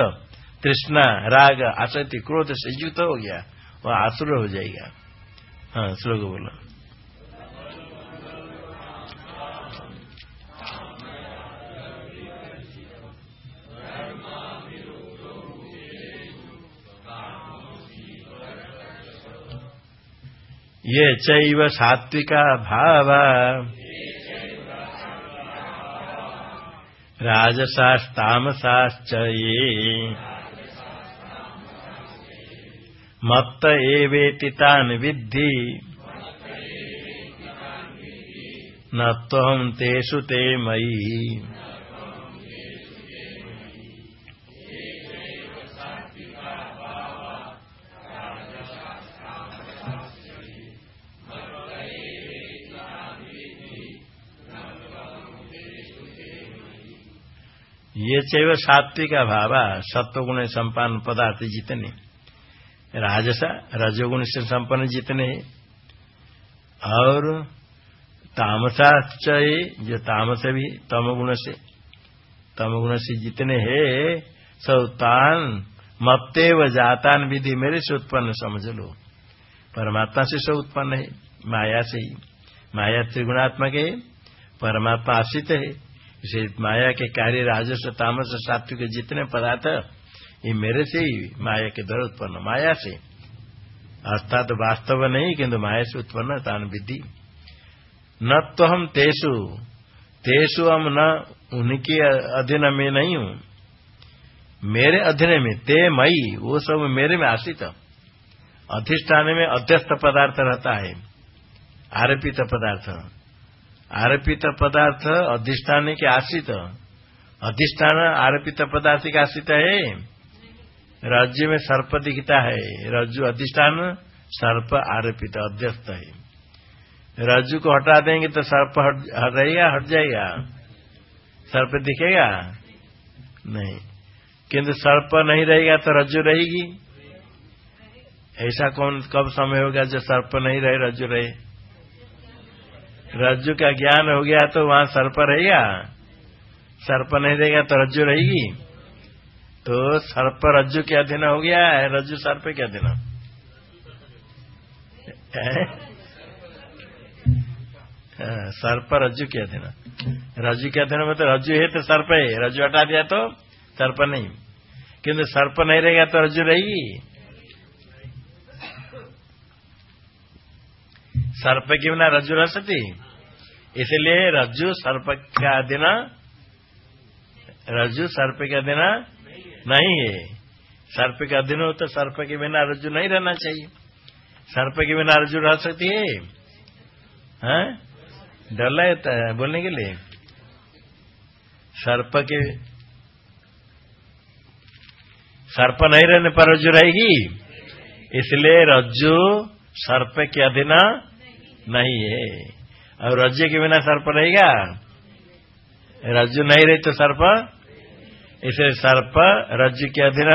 तृष्णा, राग, आसक्ति, क्रोध से युक्त हो गया, वह आसुर हो जाएगा। हाँ श्लोक बोलो। ये चैव सात्विका भाव। राजसास्तामसाश्च ये। मत्त एवेति तान् विद्धि। न त्वहं तेषु ते मयि। ये चैव सात्विक भाव सत्वगुण संपन्न पदार्थ जितने। राजसा, रजोगुण से संपन्न जितने। और तामसा तामसाच जो तामस भी तमगुण से तमगुण से जितने हैं सब तान मत्ते व जातान विधि मेरे से उत्पन्न समझ लो। परमात्मा से सब उत्पन्न है, माया से ही। माया त्रिगुणात्मक है, परमात्मा आश्रित है इसे माया के कार्य, राजस्व, तामस सात्विक जितने पदार्थ ये मेरे से ही माया के द्वारा उत्पन्न माया से। अर्थात तो वास्तव नहीं, किंतु माया से उत्पन्न तान विधि। न तो हम तेसु तेसु हम न, उनके अधीन में नहीं हूँ। मेरे अधीन में, ते मई, वो सब मेरे में आश्रित अधिष्ठान में अध्यस्त पदार्थ रहता है, आरोपित पदार्थ आरोपित पदार्थ अधिष्ठान के आश्रित। अधिष्ठान आरोपित पदार्थ के आश्रित है। राज्य में सर्प दिखता है। रज्जु अधिष्ठान सर्प आरोपित अध्यस्त है। रज्जु को हटा देंगे तो सर्प हट रहेगा हट जाएगा। सर्प दिखेगा? नहीं। किंतु सर्प नहीं रहेगा तो रज्जु रहेगी। ऐसा कौन, कब समय होगा जो सर्प नहीं रहे रज्जु रहे? रज्जु का ज्ञान हो गया तो वहाँ सर्प रहेगा सर्प नहीं रहेगा तो रज्जु रहेगी। तो सर्प रज्जु के अधीन हो गया? है रज्जु सर्प के अधीन सर्प रज्जु के अधीन रज्जु के अधीन में तो रज्जु है तो सर्प है रज्जु हटा दिया तो सर्प नहीं। किंतु सर्प नहीं रहेगा तो रज्जु रहेगी। सर्प के बिना रज्जु रह सकती इसलिए रज्जु सर्प का दिन, रज्जु सर्प का दिन नहीं है। सर्प का दिन हो तो सर्प के बिना रज्जु नहीं रहना चाहिए। सर्प के बिना रज्जु रह सकती है? हाँ? डर लगता है बोलने के लिए। सर्प के सर्प नहीं रहने पर रज्जु रहेगी। इसलिए रज्जु सर्प के अधीन नहीं है। और रज्जु के बिना सर्प रहेगा? रज्जु नहीं रहे तो सर्प? इसे सर्प रज्जु के अधीन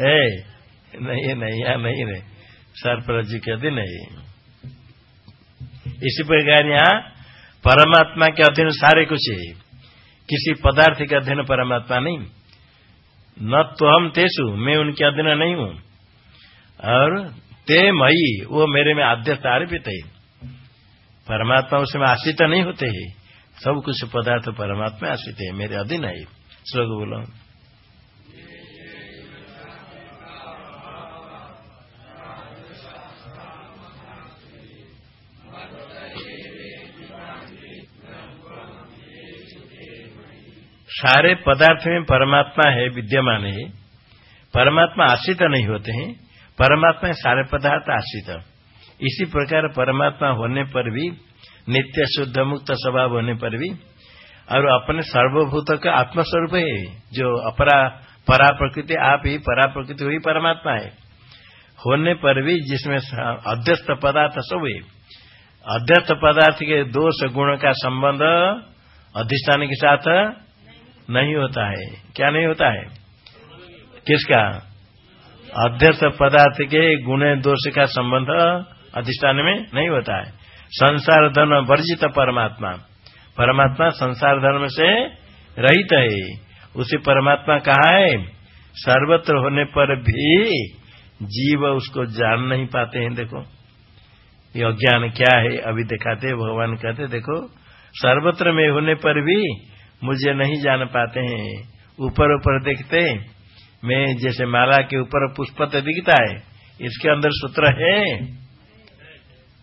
है नहीं नहीं यहाँ नहीं रहे सर्प रज्जु के अधीन है। इसी प्रकार यहाँ परमात्मा के अधीन सारे कुछ है। किसी पदार्थ के अधीन परमात्मा नहीं। न तो हम तेसु मैं उनके अधीन नहीं हूँ। और ते मई वो मेरे में आद्यता आरोपित है। परमात्मा उसमें आश्रित नहीं होते है। सब कुछ पदार्थ परमात्मा आश्रित है, मेरे अधीन है। श्लोक बोलो। सारे पदार्थ में परमात्मा है, विद्यमान है। परमात्मा आश्रित नहीं होते हैं। परमात्मा सारे पदार्थ आश्रित इसी प्रकार परमात्मा होने पर भी, नित्य शुद्ध मुक्त स्वभाव होने पर भी, और अपने सर्वभूत का आत्मस्वरूप है। जो अपरा परा प्रकृति आप ही परा प्रकृति हुई परमात्मा है। होने पर भी जिसमें अध्यस्त पदार्थ सब है। अध्यस्त पदार्थ के दोष गुण का संबंध अधिष्ठान के साथ नहीं होता है। क्या नहीं होता है? किसका? अध्यक्ष पदार्थ के गुण दोष का संबंध अधिष्ठान में नहीं होता है। संसार धर्म वर्जित परमात्मा। परमात्मा संसार धर्म से रहित है। उसे परमात्मा कहा है, सर्वत्र होने पर भी जीव उसको जान नहीं पाते हैं, देखो। ये अज्ञान क्या है, अभी दिखाते, भगवान कहते, देखो, सर्वत्र में होने पर भी मुझे नहीं जान पाते हैं। ऊपर ऊपर देखते में जैसे माला के ऊपर पुष्प तो दिखता है, इसके अंदर सूत्र है।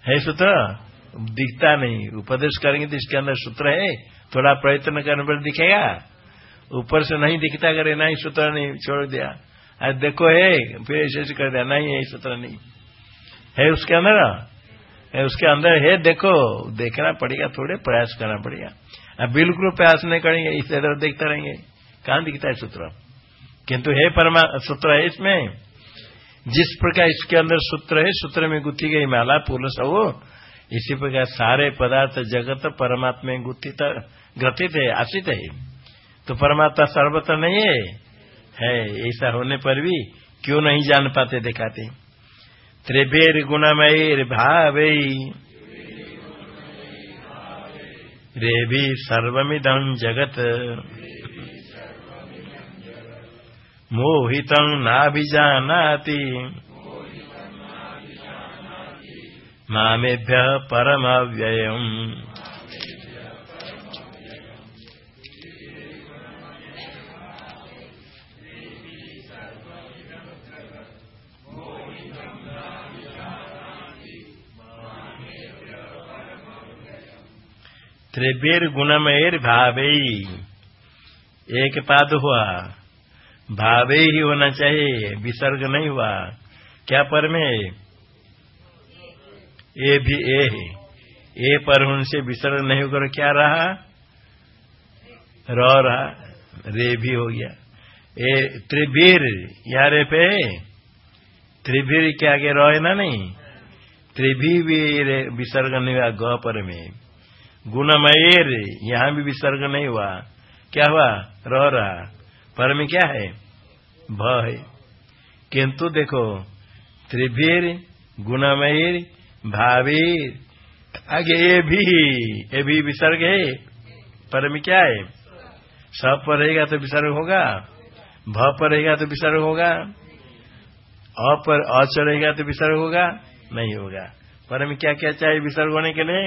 है सूत्र? दिखता नहीं। उपदेश करेंगे तो इसके अंदर सूत्र है। थोड़ा प्रयत्न करने पर दिखेगा। ऊपर से नहीं दिखता करे नहीं सूत्र नहीं, छोड़ दिया। अरे देखो, है, फिर ऐसे ऐसे कर दिया। नहीं, है सूत्र नहीं। है उसके अंदर? है उसके अंदर है, देखो। देखना पड़ेगा, थोड़े प्रयास करना पड़ेगा। अब बिल्कुल प्रयास नहीं करेंगे, इस तरह देखते रहेंगे। कहाँ दिखता है सूत्र? किंतु है परमा सूत्र है इसमें जिस प्रकार इसके अंदर सूत्र है सूत्र में गुथी गई माला पुरुष हो इसी प्रकार सारे पदार्थ जगत परमात्मा गुथित ग्रथित है आशित है तो परमात्मा सर्वत्र नहीं है है ऐसा होने पर भी क्यों नहीं जान पाते दिखाते त्रिभिर्गुणमयैर्भावै रेभि सर्वमिदं जगत् मोहितं नाभिजानाति। मामेभ्यः परमव्ययम्। त्रिवीर गुणमयर भावे एक पाद हुआ। भावे ही होना चाहिए, विसर्ग नहीं हुआ। क्या पर में? ए भी ए है। ए पर उनसे विसर्ग नहीं होकर क्या रहा? र रहा। रे भी हो गया। ए त्रिवीर या रे पे? त्रिवीर के आगे रहे ना नहीं? त्रिभी भी विसर्ग नहीं हुआ ग पर में। गुणमयर, यहाँ भी विसर्ग नहीं हुआ। क्या हुआ? रह रहा। पर में क्या है? भ है। किंतु देखो, त्रिभीर, गुणमयीर, भावीर, आगे ये भी ये भी विसर्ग है। पर में क्या है? स पर रहेगा तो विसर्ग होगा। भ पर रहेगा तो विसर्ग होगा। अ पर अ चढ़ेगा तो विसर्ग होगा। नहीं होगा। पर में क्या क्या चाहिए विसर्ग होने के लिए?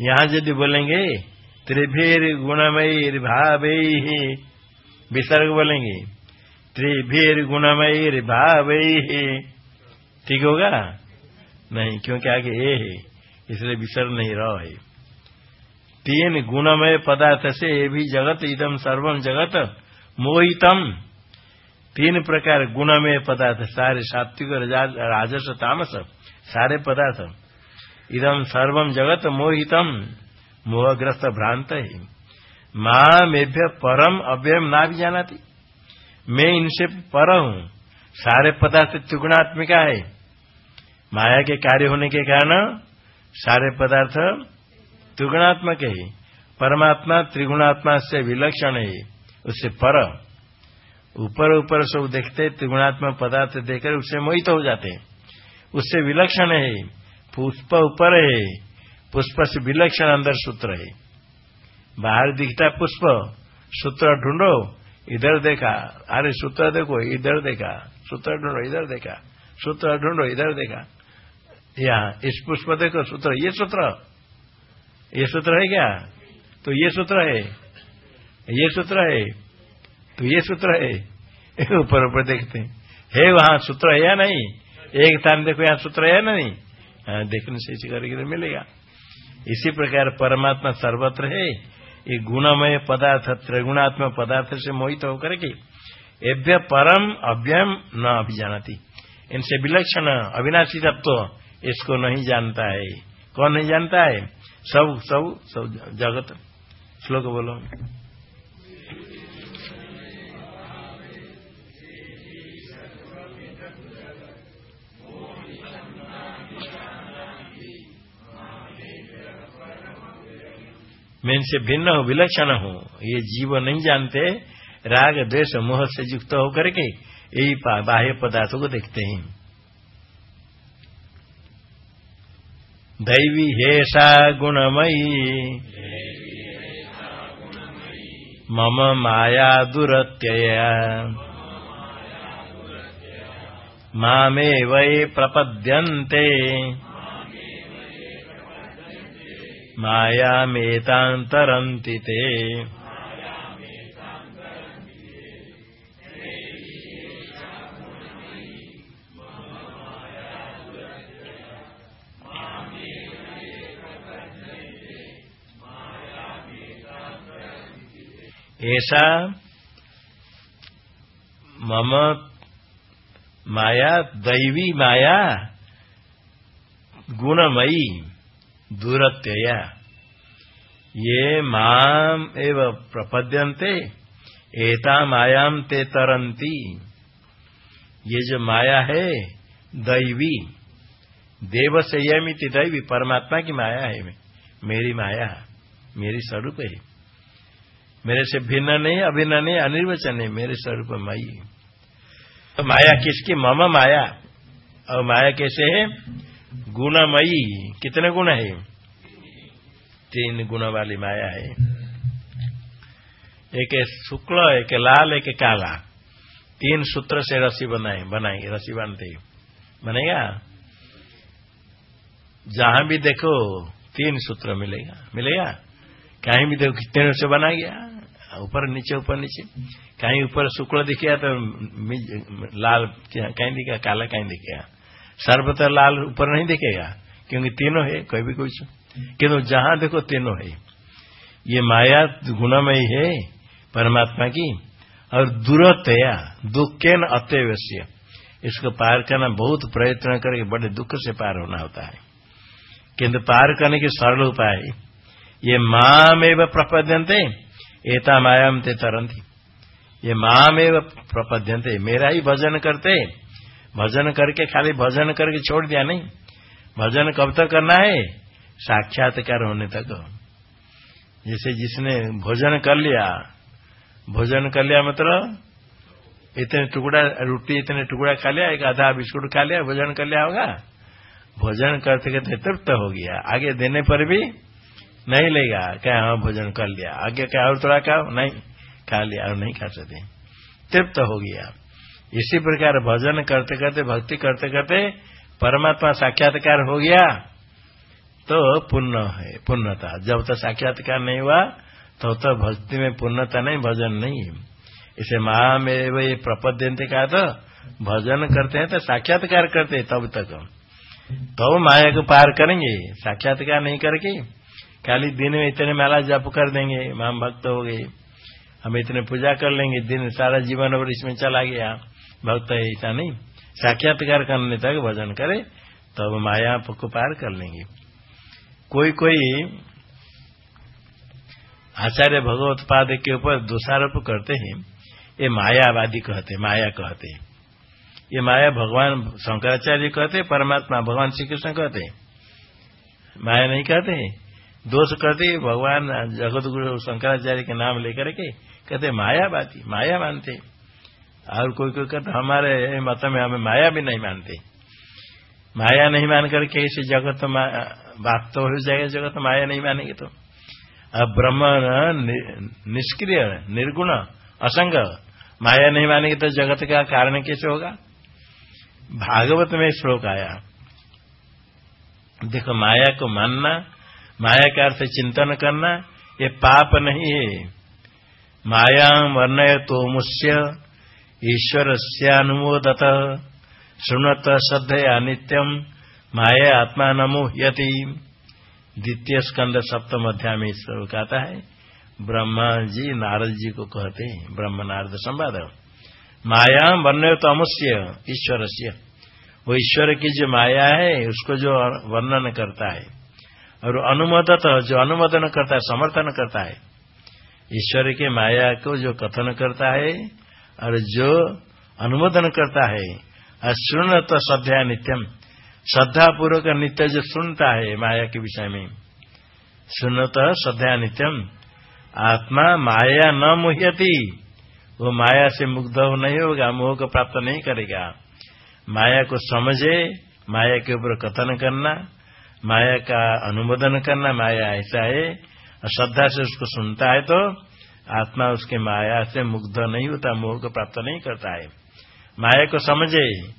यहाँ यदि बोलेंगे त्रिभीर गुणमयी भावे विसर्ग बोलेंगे। त्रिभीर गुणमयी भावे ठीक होगा? नहीं, क्योंकि आगे ए है, इसलिए विसर्ग नहीं रह है। तीन गुणमय पदार्थ से ये भी जगत इदम सर्वम जगत, मोहितम। तीन प्रकार गुणमय पदार्थ, सारे सात्विक राजस, तामस, सारे पदार्थ। इदम सर्वम जगत, मोहितम। मोहग्रस्त भ्रांत है। माँ मेभ्य परम अव्ययम ना भी जाना थी मैं इनसे पर हूँ। सारे पदार्थ त्रिगुणात्मिका है। माया के कार्य होने के कारण सारे पदार्थ त्रिगुणात्मक है। परमात्मा त्रिगुणात्मा से विलक्षण है। उससे पर। ऊपर ऊपर सब देखते, त्रिगुणात्मक पदार्थ देखकर उससे मोहित हो जाते। उससे विलक्षण है। पुष्प ऊपर है। पुष्प से विलक्षण अंदर सूत्र है। बाहर दिखता पुष्प सूत्र ढूंढो इधर देखा अरे सूत्र देखो इधर देखा सूत्र ढूंढो इधर देखा सूत्र ढूंढो इधर देखा। यहाँ इस पुष्प देखो सूत्र ये सूत्र। ये सूत्र है क्या? तो ये सूत्र है। ये सूत्र है। तो ये सूत्र है। ऊपर ऊपर देखते हैं। वहाँ सूत्र है या नहीं? एक स्थान देखो यहाँ सूत्र है या नहीं? हाँ, देखने से इसी करके मिलेगा। इसी प्रकार परमात्मा सर्वत्र है। ये गुणमय पदार्थ, त्रिगुणात्मक पदार्थ से मोहित होकर के एभ्य परम अभ्यम न अभिजानती। इनसे विलक्षण अविनाशी तत्व इसको नहीं जानता है। कौन नहीं जानता है? सब सब सब जगत। श्लोक बोलो। मैं इनसे भिन्न हूँ, विलक्षण हूँ। ये जीव नहीं जानते, राग, द्वेष, मोह से युक्त होकर के यही बाह्य पदार्थों को देखते हैं। दैवी हेषा गुणमयी। मम माया दुरत्यया। मामे वै प्रपद्यन्ते। मायामेतान्तरन्ति ते। ऐसा मम माया दैवी माया गुणमयी दूरत्यया ये माम एव प्रपद्यन्ते एता मायाम ते तरंती ये जो माया है, दैवी देव से यमिति दैवी, परमात्मा की माया है, मेरी माया, मेरी स्वरूप है। मेरे से भिन्न नहीं, अभिन्न नहीं, अनिर्वचन है मेरे स्वरूप मई। तो माया किसकी? मम माया। और माया कैसे है? गुणमयी। कितने गुण है? तीन गुण वाली माया है। एक शुक्ल, एक लाल, एक काला। तीन सूत्र से रसी बनाए बनाएँगे रसी बांधते। बनेगा? जहाँ भी देखो, तीन सूत्र मिलेगा। मिलेगा? कहीं भी देखो, कितने से बना गया ऊपर, नीचे ऊपर, नीचे। कहीं ऊपर शुक्ल दिखेगा तो लाल कहीं दिखेगा, काला कहीं दिखेगा। सर्वतर लाल ऊपर नहीं दिखेगा, क्योंकि तीनों है, कोई भी कोई किन्तु जहाँ देखो तीनों है। ये माया गुणमयी है, परमात्मा की, और दूरतया दुखे न अत्यवश्य। इसको पार करना बहुत प्रयत्न करके बड़े दुख से पार होना होता है। किंतु पार करने के सरल उपाय, ये माम एवं प्रपद्यंते एता मायाम ते तरंती ये माम एवं प्रपद्यंते मेरा ही भजन करते। भजन करके खाली भजन करके छोड़ दिया नहीं। भजन कब तक करना है? साक्षात्कार होने तक। जैसे जिसने भोजन कर लिया, भोजन कर लिया मतलब इतने टुकड़ा, रोटी इतने टुकड़ा खा लिया, एक आधा बिस्कुट खा लिया, भोजन कर लिया होगा। भोजन करते करते तृप्त हो गया। आगे देने पर भी नहीं लेगा। क्या हाँ भोजन कर लिया। आगे क्या और थोड़ा खाओ। नहीं, खा लिया और नहीं खा सकते। तृप्त हो गया। इसी प्रकार भजन करते करते, भक्ति करते करते परमात्मा साक्षात्कार हो गया तो पुण्य है, पुण्यता। जब तक साक्षात्कार नहीं हुआ तो तो भक्ति में पुण्यता नहीं, भजन नहीं। इसे महा में ये प्रपद्यंत का तो भजन करते हैं तो साक्षात्कार करते हैं तब तक। तो माया को पार करेंगे, साक्षात्कार नहीं करके, खाली दिन में इतने माला जप कर देंगे माम भक्त हो गए। हम इतने पूजा कर लेंगे, दिन सारा जीवन और इसमें चला गया। भक्त है ऐसा नहीं साक्षात्कार करने तक भजन करे, तब तो माया को पार कर लेंगे। कोई कोई आचार्य भगवत पाद के ऊपर दोषारोप करते हैं, ये मायावादी कहते माया कहते ये माया भगवान शंकराचार्य कहते परमात्मा भगवान श्री कृष्ण कहते माया नहीं कहते दोष कहते भगवान जगत गुरु शंकराचार्य के नाम लेकर के कहते मायावादी, माया मानते और कोई कोई कहते, हमारे मत में हमें माया भी नहीं मानते। माया नहीं मान करके इसे जगत बात तो हो जाएगा जगत माया नहीं मानेंगे तो। अब ब्रह्म निष्क्रिय, निर्गुण, असंग, माया नहीं मानेगी तो जगत का कारण कैसे होगा? भागवत में श्लोक आया। देखो, माया को मानना, माया का अर्थ चिंतन करना, ये पाप नहीं है। माया वर्णय तो मुष्य ईश्वर से अनुमोदत सुनत श्रद्धया नित्यम माया आत्मा नमो यती द्वितीय स्कंद सप्तम अध्याय में कहता है। ब्रह्मा जी नारद जी को कहते हैं ब्रह्म नारद संवाद। माया वर्ण तो अमुष्य ईश्वर से वो ईश्वर की जो माया है, उसको जो वर्णन करता है, और अनुमोदत, जो अनुमोदन करता है, समर्थन करता है, ईश्वर के माया को जो कथन करता है और जो अनुमोदन करता है अश्रुण तो सध्या नित्यम। श्रद्धा पूर्वक नित्य जो सुनता है माया के विषय में। सुनत श्रद्धा नित्यम। आत्मा माया न मुह्यती। वो माया से मुग्ध नहीं होगा, मोह को प्राप्त नहीं करेगा। माया को समझे, माया के ऊपर कथन करना, माया का अनुमोदन करना, माया ऐसा है, और श्रद्धा से उसको सुनता है तो आत्मा उसके माया से मुग्ध नहीं होता, मोह को प्राप्त नहीं करता है। माया को समझे,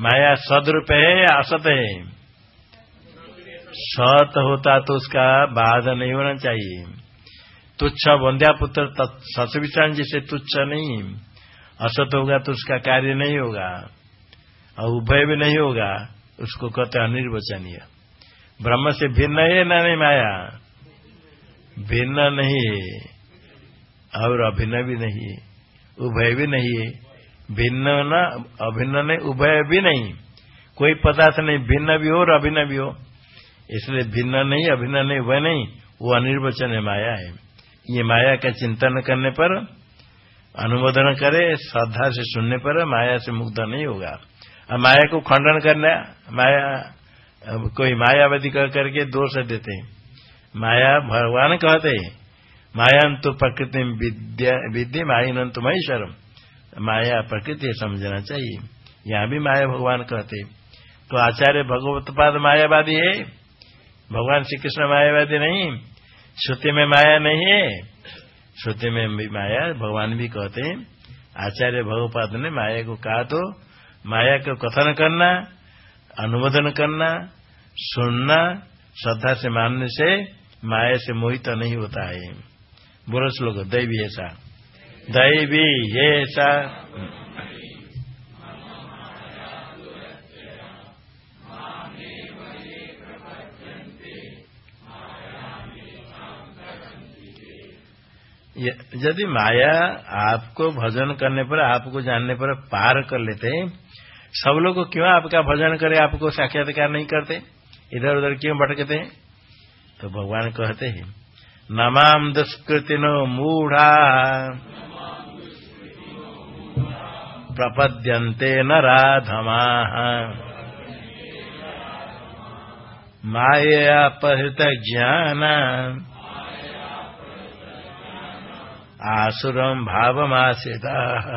माया सदरूप है या असत है? सत होता तो उसका बाध नहीं होना चाहिए। तुच्छ बंध्या पुत्र सचविचान जिसे तुच्छ नहीं, असत होगा तो उसका कार्य नहीं होगा, और उभय भी नहीं होगा, उसको कहते अनिर्वचनीय। ब्रह्म से भिन्न है ना नहीं माया? भिन्न नहीं है। और अभिन्न भी नहीं है। उभय भी नहीं है। भिन्न न, अभिन्न नहीं उभय भी नहीं। कोई पदार्थ नहीं, भिन्न भी हो और अभिन्न भी हो। इसलिए भिन्न नहीं, अभिन्न नहीं, उभय नहीं, वो अनिर्वचन है माया है। ये माया का चिंतन करने पर, अनुमोदन करे, श्रद्धा से सुनने पर माया से मुग्ध नहीं होगा। अब माया को खंडन करना, माया कोई मायावादी कह करके दोष देते हैं। माया भगवान कहते हैं माया तो प्रकृति विद्या तुम शर्म माया प्रकृति समझना चाहिए। यहाँ भी माया भगवान कहते तो आचार्य भगवत पाद मायावादी है। भगवान श्री कृष्ण मायावादी नहीं। श्रुति में माया नहीं है। श्रुति में भी माया भगवान भी कहते हैं। आचार्य भगवपाद ने माया को कहा तो माया को कथन करना, अनुमोदन करना, सुनना, श्रद्धा से मानने से माया से मोहित नहीं होता है। बोलो श्लोक दैवी ऐसा दैवी ऐसा यदि माया आपको भजन करने पर, आपको जानने पर पार कर लेते, सब लोग क्यों आपका भजन करे, आपको साक्षात्कार नहीं करते? इधर उधर क्यों भटकते? हैं तो भगवान कहते हैं नमाम दुष्कृतिनो मूढ़ा। प्रपद्यन्ते न राधमा। माया परित ज्ञान आसुरम भावमाश्रिता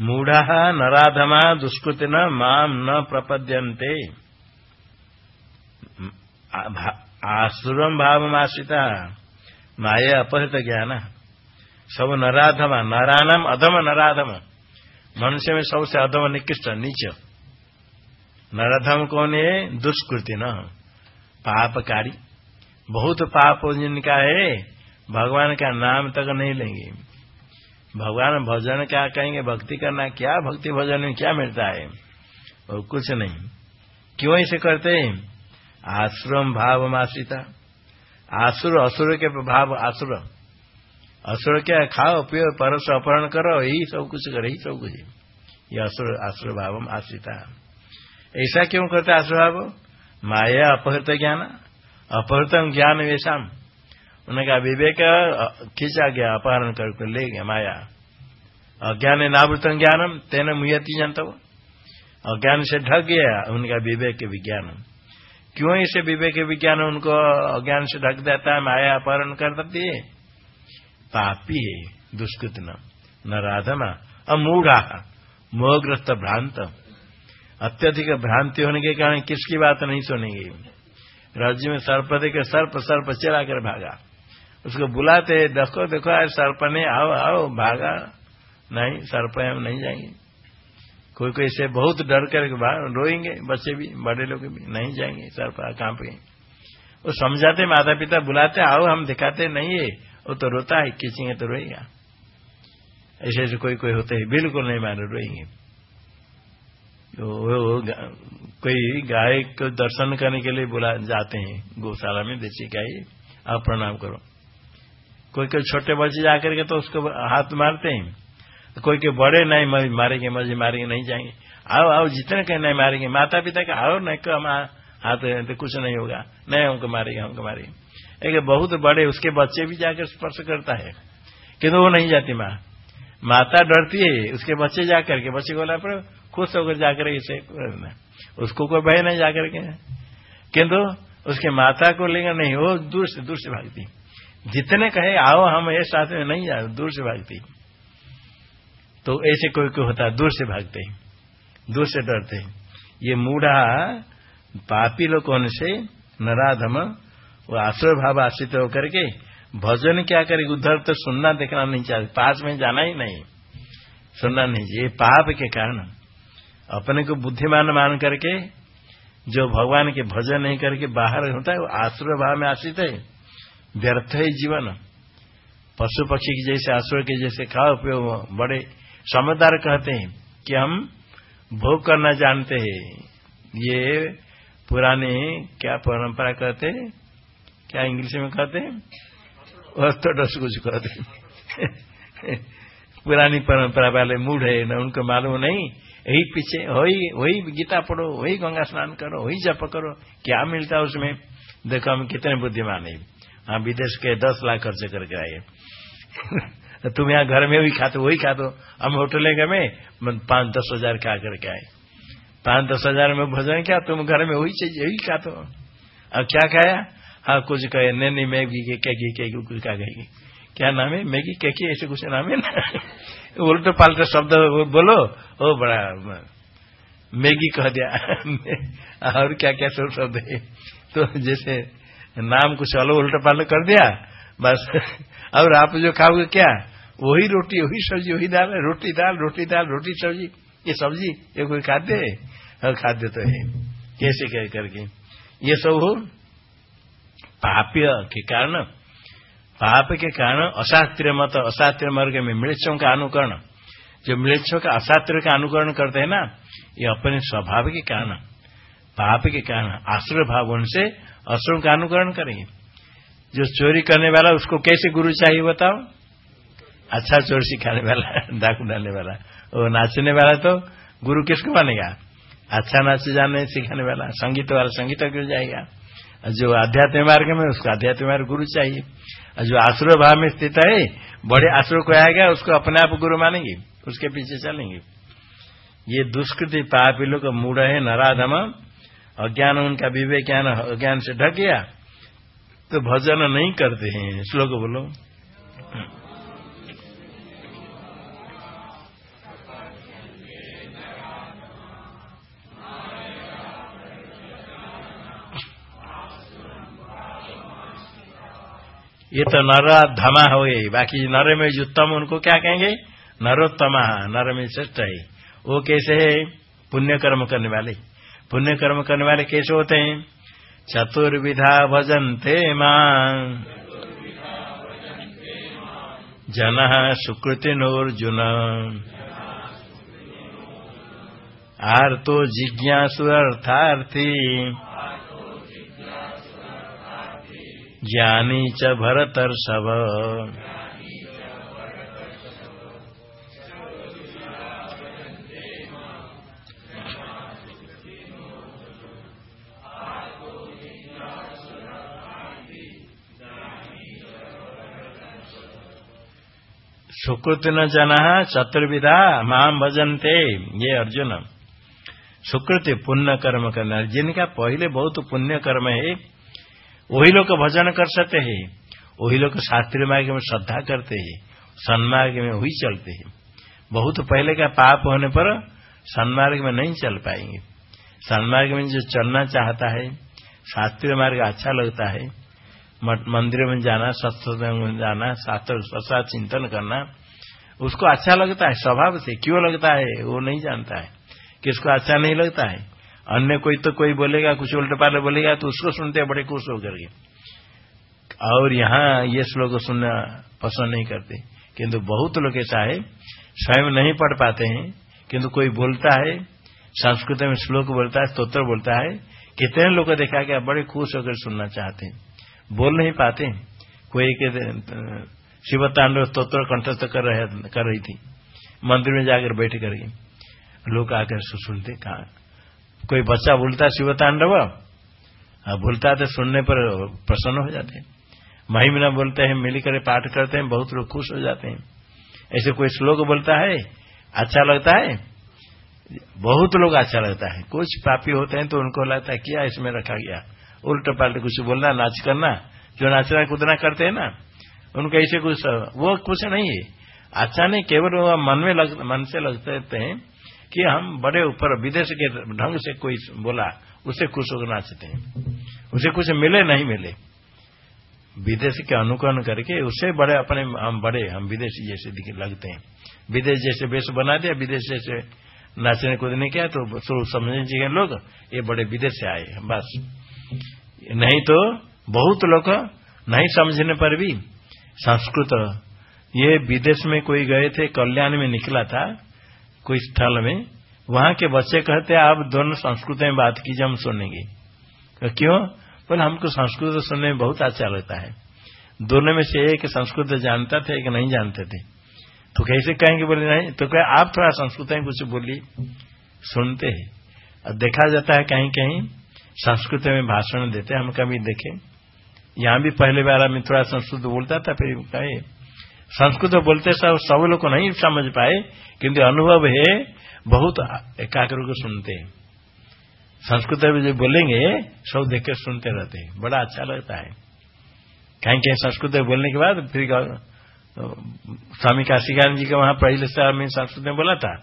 मूढ़ा नराधमा दुष्कृति न माम न प्रपद्यन्ते। आसुरम भावमाश्रिता माया अपहृत ज्ञान सब नराधमा नरानम अधम, नराधम। मनुष्य में सबसे अधम निकृष्ट, नीच। नराधम कौन? है दुष्कृति न पापकारी। बहुत पाप जिनका है, भगवान का नाम तक नहीं लेंगे। भगवान भजन क्या कहेंगे? भक्ति करना क्या भक्ति भजन में क्या मिलता है? और कुछ नहीं। क्यों ऐसे करते हैं? आश्रम भाव मासिता आसुर, असुर के भाव आसुर। असुर क्या खाओ, पियो, परस अपहरण करो, यही सब कुछ करे, यही सब कुछ। ये असुर आसुर भाव आश्रिता ऐसा क्यों करते आसुर भाव? माया अपहृत ज्ञान। अपहृतम ज्ञान वेशाम। उनका विवेक खींचा गया, अपहरण करके ले गया माया। अज्ञान नावृतम ज्ञानम, तेन मुयती जनता अज्ञान से ढक गया उनका विवेक विज्ञान। क्यों इसे विवेक विज्ञान उनको अज्ञान से ढक देता है? माया अपहरण कर देती है। पापी है दुष्कृत न राधमा अमूढ़ा मोहग्रस्त भ्रांत। अत्यधिक भ्रांति होने के कारण किसकी बात नहीं सुनेंगे। राज्य में सर्प देखे सर्प सर्प चला कर भागा। उसको बुलाते देखो देखो, आज सर्प ने, आओ आओ, भागा। नहीं सर्प हम नहीं जाएँगे। कोई कोई से बहुत डर कर रोएँगे, बच्चे भी, बड़े लोग भी नहीं जाएँगे सर कहाँ पे? वो समझाते माता पिता बुलाते, आओ, हम दिखाते, नहीं है। वो तो रोता है खींचेंगे तो रोएगा। ऐसे ऐसे कोई कोई होते हैं, बिल्कुल नहीं मानो रोएँगे। तो कोई गाय को दर्शन करने के लिए बुला, जाते हैं, गौशाला में देसी गाय, आप प्रणाम करो। कोई कोई छोटे बच्चे जाकर के तो उसको हाथ मारते हैं। कोई के बड़े नहीं मारेंगे मज़े मारेंगे, नहीं जाएँगे। आओ आओ, जितने कहीं नहीं मारेंगे माता पिता के, आओ, नहीं को हम हाथ तो कुछ नहीं होगा। नहीं, हमको मारेंगे हमको मारेंगे। एक बहुत बड़े, उसके बच्चे भी जाकर स्पर्श करता है। किन्तु वो नहीं जाती माँ। माता डरती है, उसके बच्चे जाकर के, बच्चे बोला पर खुश होकर जाकर इसे उसको कोई भय नहीं जाकर के। किन्तु उसके माता को लेकर नहीं, वो दूर से दूर से भागती जितने कहे, आओ, हम ये साथ में नहीं जा दूर से भागते तो ऐसे कोई कोई होता दूर से भागते हैं, दूर से डरते हैं। ये मूढ़ा पापी लोग कौन से नराधम, वो आश्रय भाव आश्रित होकर के भजन क्या करे, उधर तो सुनना देखना नहीं चाहते, पास में जाना ही नहीं। सुनना नहीं चाहिए पाप के कारण। अपने को बुद्धिमान मान करके, जो भगवान के भजन नहीं करके बाहर होता है, वो आश्रय भाव में आश्रित है। व्यर्थ है जीवन। पशु पक्षी के जैसे, आश्रय के जैसे खाओ पियो बड़े समझदार कहते हैं कि हम भोग करना जानते हैं। ये पुराने क्या परंपरा कहते हैं? क्या इंग्लिश में कहते हैं? ऑर्थोडॉक्स कुछ कहते हैं। पुरानी परंपरा वाले मूड है, न उनको मालूम नहीं। यही पीछे, वही वही गीता पढ़ो, वही गंगा स्नान करो, वही जप करो। क्या मिलता है उसमें? देखो हम कितने बुद्धिमान है। हाँ विदेश के दस लाख खर्च करके आए। तुम यहाँ घर में भी खाते वही खा दो हम होटल में पाँच दस हज़ार खा करके आए। पाँच दस हज़ार में भोजन क्या? तुम घर में वही चाहिए वही खा दो अब क्या खाया? हाँ कुछ कहे नहीं नहीं मैगी के क्या की कुछ क्या कहेगी क्या नाम है? मैगी क्या की ऐसे कुछ नाम है ना? उल्टे पाल्टे शब्द बोलो, ओ बड़ा, मैगी कह दिया। और क्या क्या शब्द है? तो जैसे नाम कुछ अलग उल्टा पाल्ट कर दिया, बस। और आप जो खाओगे क्या? वही रोटी, वही सब्ज़ी, वही दाल, रोटी दाल रोटी दाल, रोटी सब्ज़ी, ये सब्ज़ी, ये कोई खाद्य है? और खाद्य तो है। कैसे कह करके? ये सब हो पाप्य के कारण, पाप के कारण अशास्त्रीय मत अशास्त्रीय मार्ग में मृक्षों का अनुकरण। जो मृक्षों का अशास्त्र का अनुकरण करते हैं ना, ये अपने स्वभाव के कारण, पाप के कारण, आश्रय भाव उनसे असुरों का अनुकरण करेंगे जो चोरी करने वाला, उसको कैसे गुरु चाहिए बताओ? अच्छा चोर सिखाने वाला, डाकू डालने वाला। वो नाचने वाला तो गुरु किसको बनेगा अच्छा नाच जाने सिखाने वाला, संगीत वाला संगीत क्यों जाएगा। जो आध्यात्मिक मार्ग में, उसको आध्यात्मिक मार्ग गुरु चाहिए। और जो आश्रय भाव में स्थित है, बड़े आश्रय को आएगा, उसको अपने आप गुरु मानेंगे, उसके पीछे चलेंगे। ये दुष्कृति पापी लोग मूड है, नराधम। अज्ञान उनका विवेक ज्ञान अज्ञान से ढक गया तो भजन नहीं करते हैं, श्लोक बोलो। ये तो नर धमा हो गई बाकी नर में जो उत्तम उनको क्या कहेंगे? नरोत्तमा, नर में श्रेष्ठ है। वो कैसे है? पुण्य कर्म करने वाले। पुण्य कर्म करने वाले कैसे होते हैं। चतुर्विधा भजन्ते माँ। जन सुकृति नोर्जुन आर्तो जिज्ञासु अर्थार्थी। ज्ञानी च भरतर्षभ। सुकृत न जना चतुर्विधा माम भजनते। ये अर्जुन सुकृति पुण्य कर्म करना जिनका पहले बहुत पुण्य कर्म है, वही लोग भजन कर सकते हैं। वही लोग शास्त्रीय मार्ग में श्रद्धा करते हैं, सन्मार्ग में वही चलते हैं। बहुत पहले का पाप होने पर सन्मार्ग में नहीं चल पाएँगे। सन्मार्ग में जो चलना चाहता है, शास्त्रीय मार्ग अच्छा लगता है। मंदिर में जाना सत्संग में जाना शास्त्र ससा चिंतन करना उसको अच्छा लगता है, स्वभाव से क्यों लगता है, वो नहीं जानता है। किसको अच्छा नहीं लगता है? अन्य कोई तो कोई बोलेगा, कुछ उल्टे पाले बोलेगा तो उसको सुनते बड़े खुश होकर के। और यहाँ ये श्लोक सुनना पसंद नहीं करते। किंतु बहुत लोग ऐसा है, स्वयं नहीं पढ़ पाते हैं। किंतु कोई बोलता है, संस्कृत में श्लोक बोलता है स्त्रोत्र बोलता है, कितने लोग देखा गया, बड़े खुश होकर सुनना चाहते हैं। बोल नहीं पाते कोई के शिव तांडव स्त्रोत्र कंठस्थ कर रहे, कर रही थी। मंदिर में जाकर बैठ कर लोग आकर सुनते कहा, कोई बच्चा बोलता शिव तांडव भूलता तो सुनने पर प्रसन्न हो जाते हैं। महिमना बोलते हैं, मिलकर पाठ करते हैं, बहुत लोग खुश हो जाते हैं। ऐसे कोई श्लोक बोलता है अच्छा लगता है? बहुत लोग अच्छा लगता है। कुछ पापी होते हैं तो उनको लगता है, क्या इसमें रखा गया? उल्ट पलट कुछ बोलना नाच करना जो नाचना कूदना करते हैं ना उनका ऐसे कुछ वो कुछ नहीं है। अच्छा नहीं केवल वो मन में लग, मन से लगते हैं कि हम बड़े ऊपर विदेश के ढंग से कोई बोला उसे खुश होकर नाचते हैं। उसे कुछ मिले नहीं मिले। विदेश के अनुकरण करके उसे बड़े अपने हम बड़े हम विदेशी जैसे लगते हैं। विदेश जैसे वेश बना दिया विदेश जैसे नाचने कूदने क्या तो चाहिए लोग ये बड़े विदेश से आए बस। नहीं तो बहुत लोग नहीं समझने पर भी संस्कृत, ये विदेश में कोई गए थे, कल्याण में निकला था, कोई स्थल में, वहाँ के बच्चे कहते, आप दोनों संस्कृत में बात कीजिए, हम सुनेंगे। तो क्यों? बोले, हमको संस्कृत सुनने में बहुत अच्छा लगता है। दोनों में से एक संस्कृत जानता था, एक नहीं जानते थे। तो कैसे कहेंगे, बोले, नहीं तो कहे आप थोड़ा संस्कृत में कुछ बोलिए? सुनते हैं। देखा जाता है कहीं कहीं संस्कृत में भाषण देते हम कभी देखे। यहाँ भी पहले बार में थोड़ा संस्कृत बोलता था, फिर कहे संस्कृत बोलते सब सब लोग को नहीं समझ पाए, किंतु अनुभव है, बहुत एकाग्र को सुनते हैं। संस्कृत में जो बोलेंगे, सब देख कर सुनते रहते हैं। बड़ा अच्छा लगता है। कहीं कहीं संस्कृत बोलने के बाद फिर तो स्वामी काशीकान जी का वहाँ पहले साल में संस्कृत में बोला था।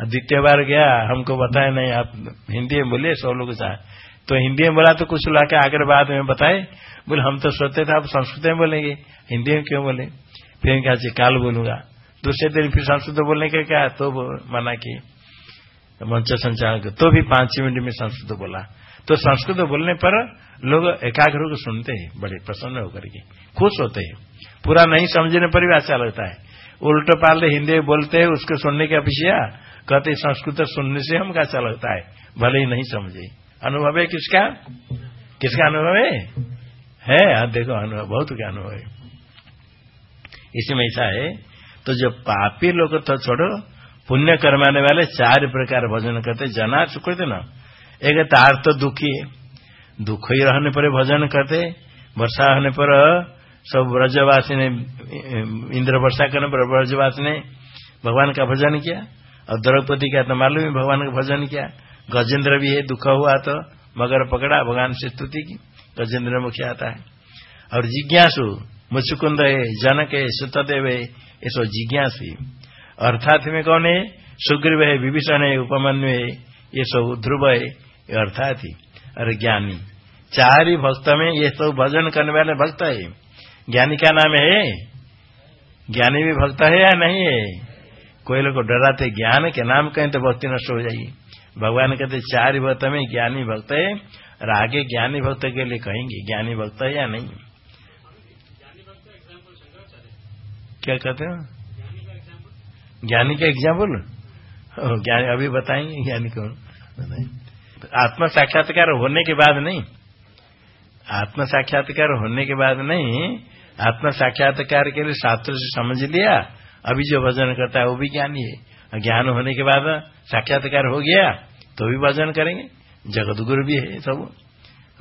द्वितीय बार गया, हमको बताया नहीं, आप हिंदी में बोलिए सौ लोग तो हिंदी में बोला तो कुछ ला के आगे बाद में बताए। बोले, हम तो सोचते थे, आप संस्कृत में बोलेंगे। हिंदी में क्यों बोले? फिर क्या चाहिए काल बोलूँगा। दूसरे दिन फिर संस्कृत बोलने के क्या? तो मना की मंच संचार तो भी पाँच मिनट में संस्कृत बोला। तो संस्कृत बोलने पर लोग एकाग्र को सुनते हैं, बड़े प्रसन्न होकर के। खुश होते हैं। पूरा नहीं समझने पर भी अच्छा लगता है। उल्ट पाल हिंदी बोलते हैं, उसको सुनने की अपेक्षा कहते संस्कृत सुनने से हम अच्छा लगता है। भले ही नहीं समझे। अनुभव है किसका? किसका अनुभव है? है हाँ देखो, अनुभव, बहुत क्या अनुभव है। इसमें ऐसा है तो जो पापी लोग तो छोड़ो पुण्य करवाने वाले चार प्रकार भजन करते, जना चुकते ना। एक तार तो दुखी है, दुख ही रहने पर भजन करते, वर्षा होने पर सब ब्रजवासी ने, इंद्र वर्षा करने पर ब्रजवासी ने भगवान का भजन किया, और द्रौपदी का तो मालूम भगवान का भजन किया। गजेंद्र भी है, दुख हुआ तो मगर पकड़ा भगवान से स्तुति की, गजेंद्र मुख्य आता है। और जिज्ञासु, मुचुकुंद है, जनक है, सुतदेव है ये सब जिज्ञासु। अर्थात में कौन है? सुग्रीव है, विभीषण है, उपमन्यु है ये सब ध्रुव है अर्थात ही। और ज्ञानी। चार ही भक्त में ये सब भजन करने वाले भक्त है। ज्ञानी का नाम है? ज्ञानी भी भक्त है या नहीं है? कोई लोग डराते ज्ञान के नाम कहें तो भक्ति नष्ट हो जाएगी। भगवान कहते, चार भक्त में ज्ञानी भक्त है, और आगे ज्ञानी भक्त के लिए कहेंगे, ज्ञानी भक्त है या नहीं? क्या कहते हो? ज्ञानी का एग्ज़ाम्पल ज्ञानी, अभी बताएँगे ज्ञानी को आत्म साक्षात्कार होने के बाद नहीं। आत्म साक्षात्कार होने के बाद नहीं। आत्म साक्षात्कार के लिए शास्त्र से समझ लिया। अभी जो भजन करता है, वो भी ज्ञानी है। ज्ञान होने के बाद साक्षात्कार हो गया तो भी भजन करेंगे। जगत गुरु भी है सब।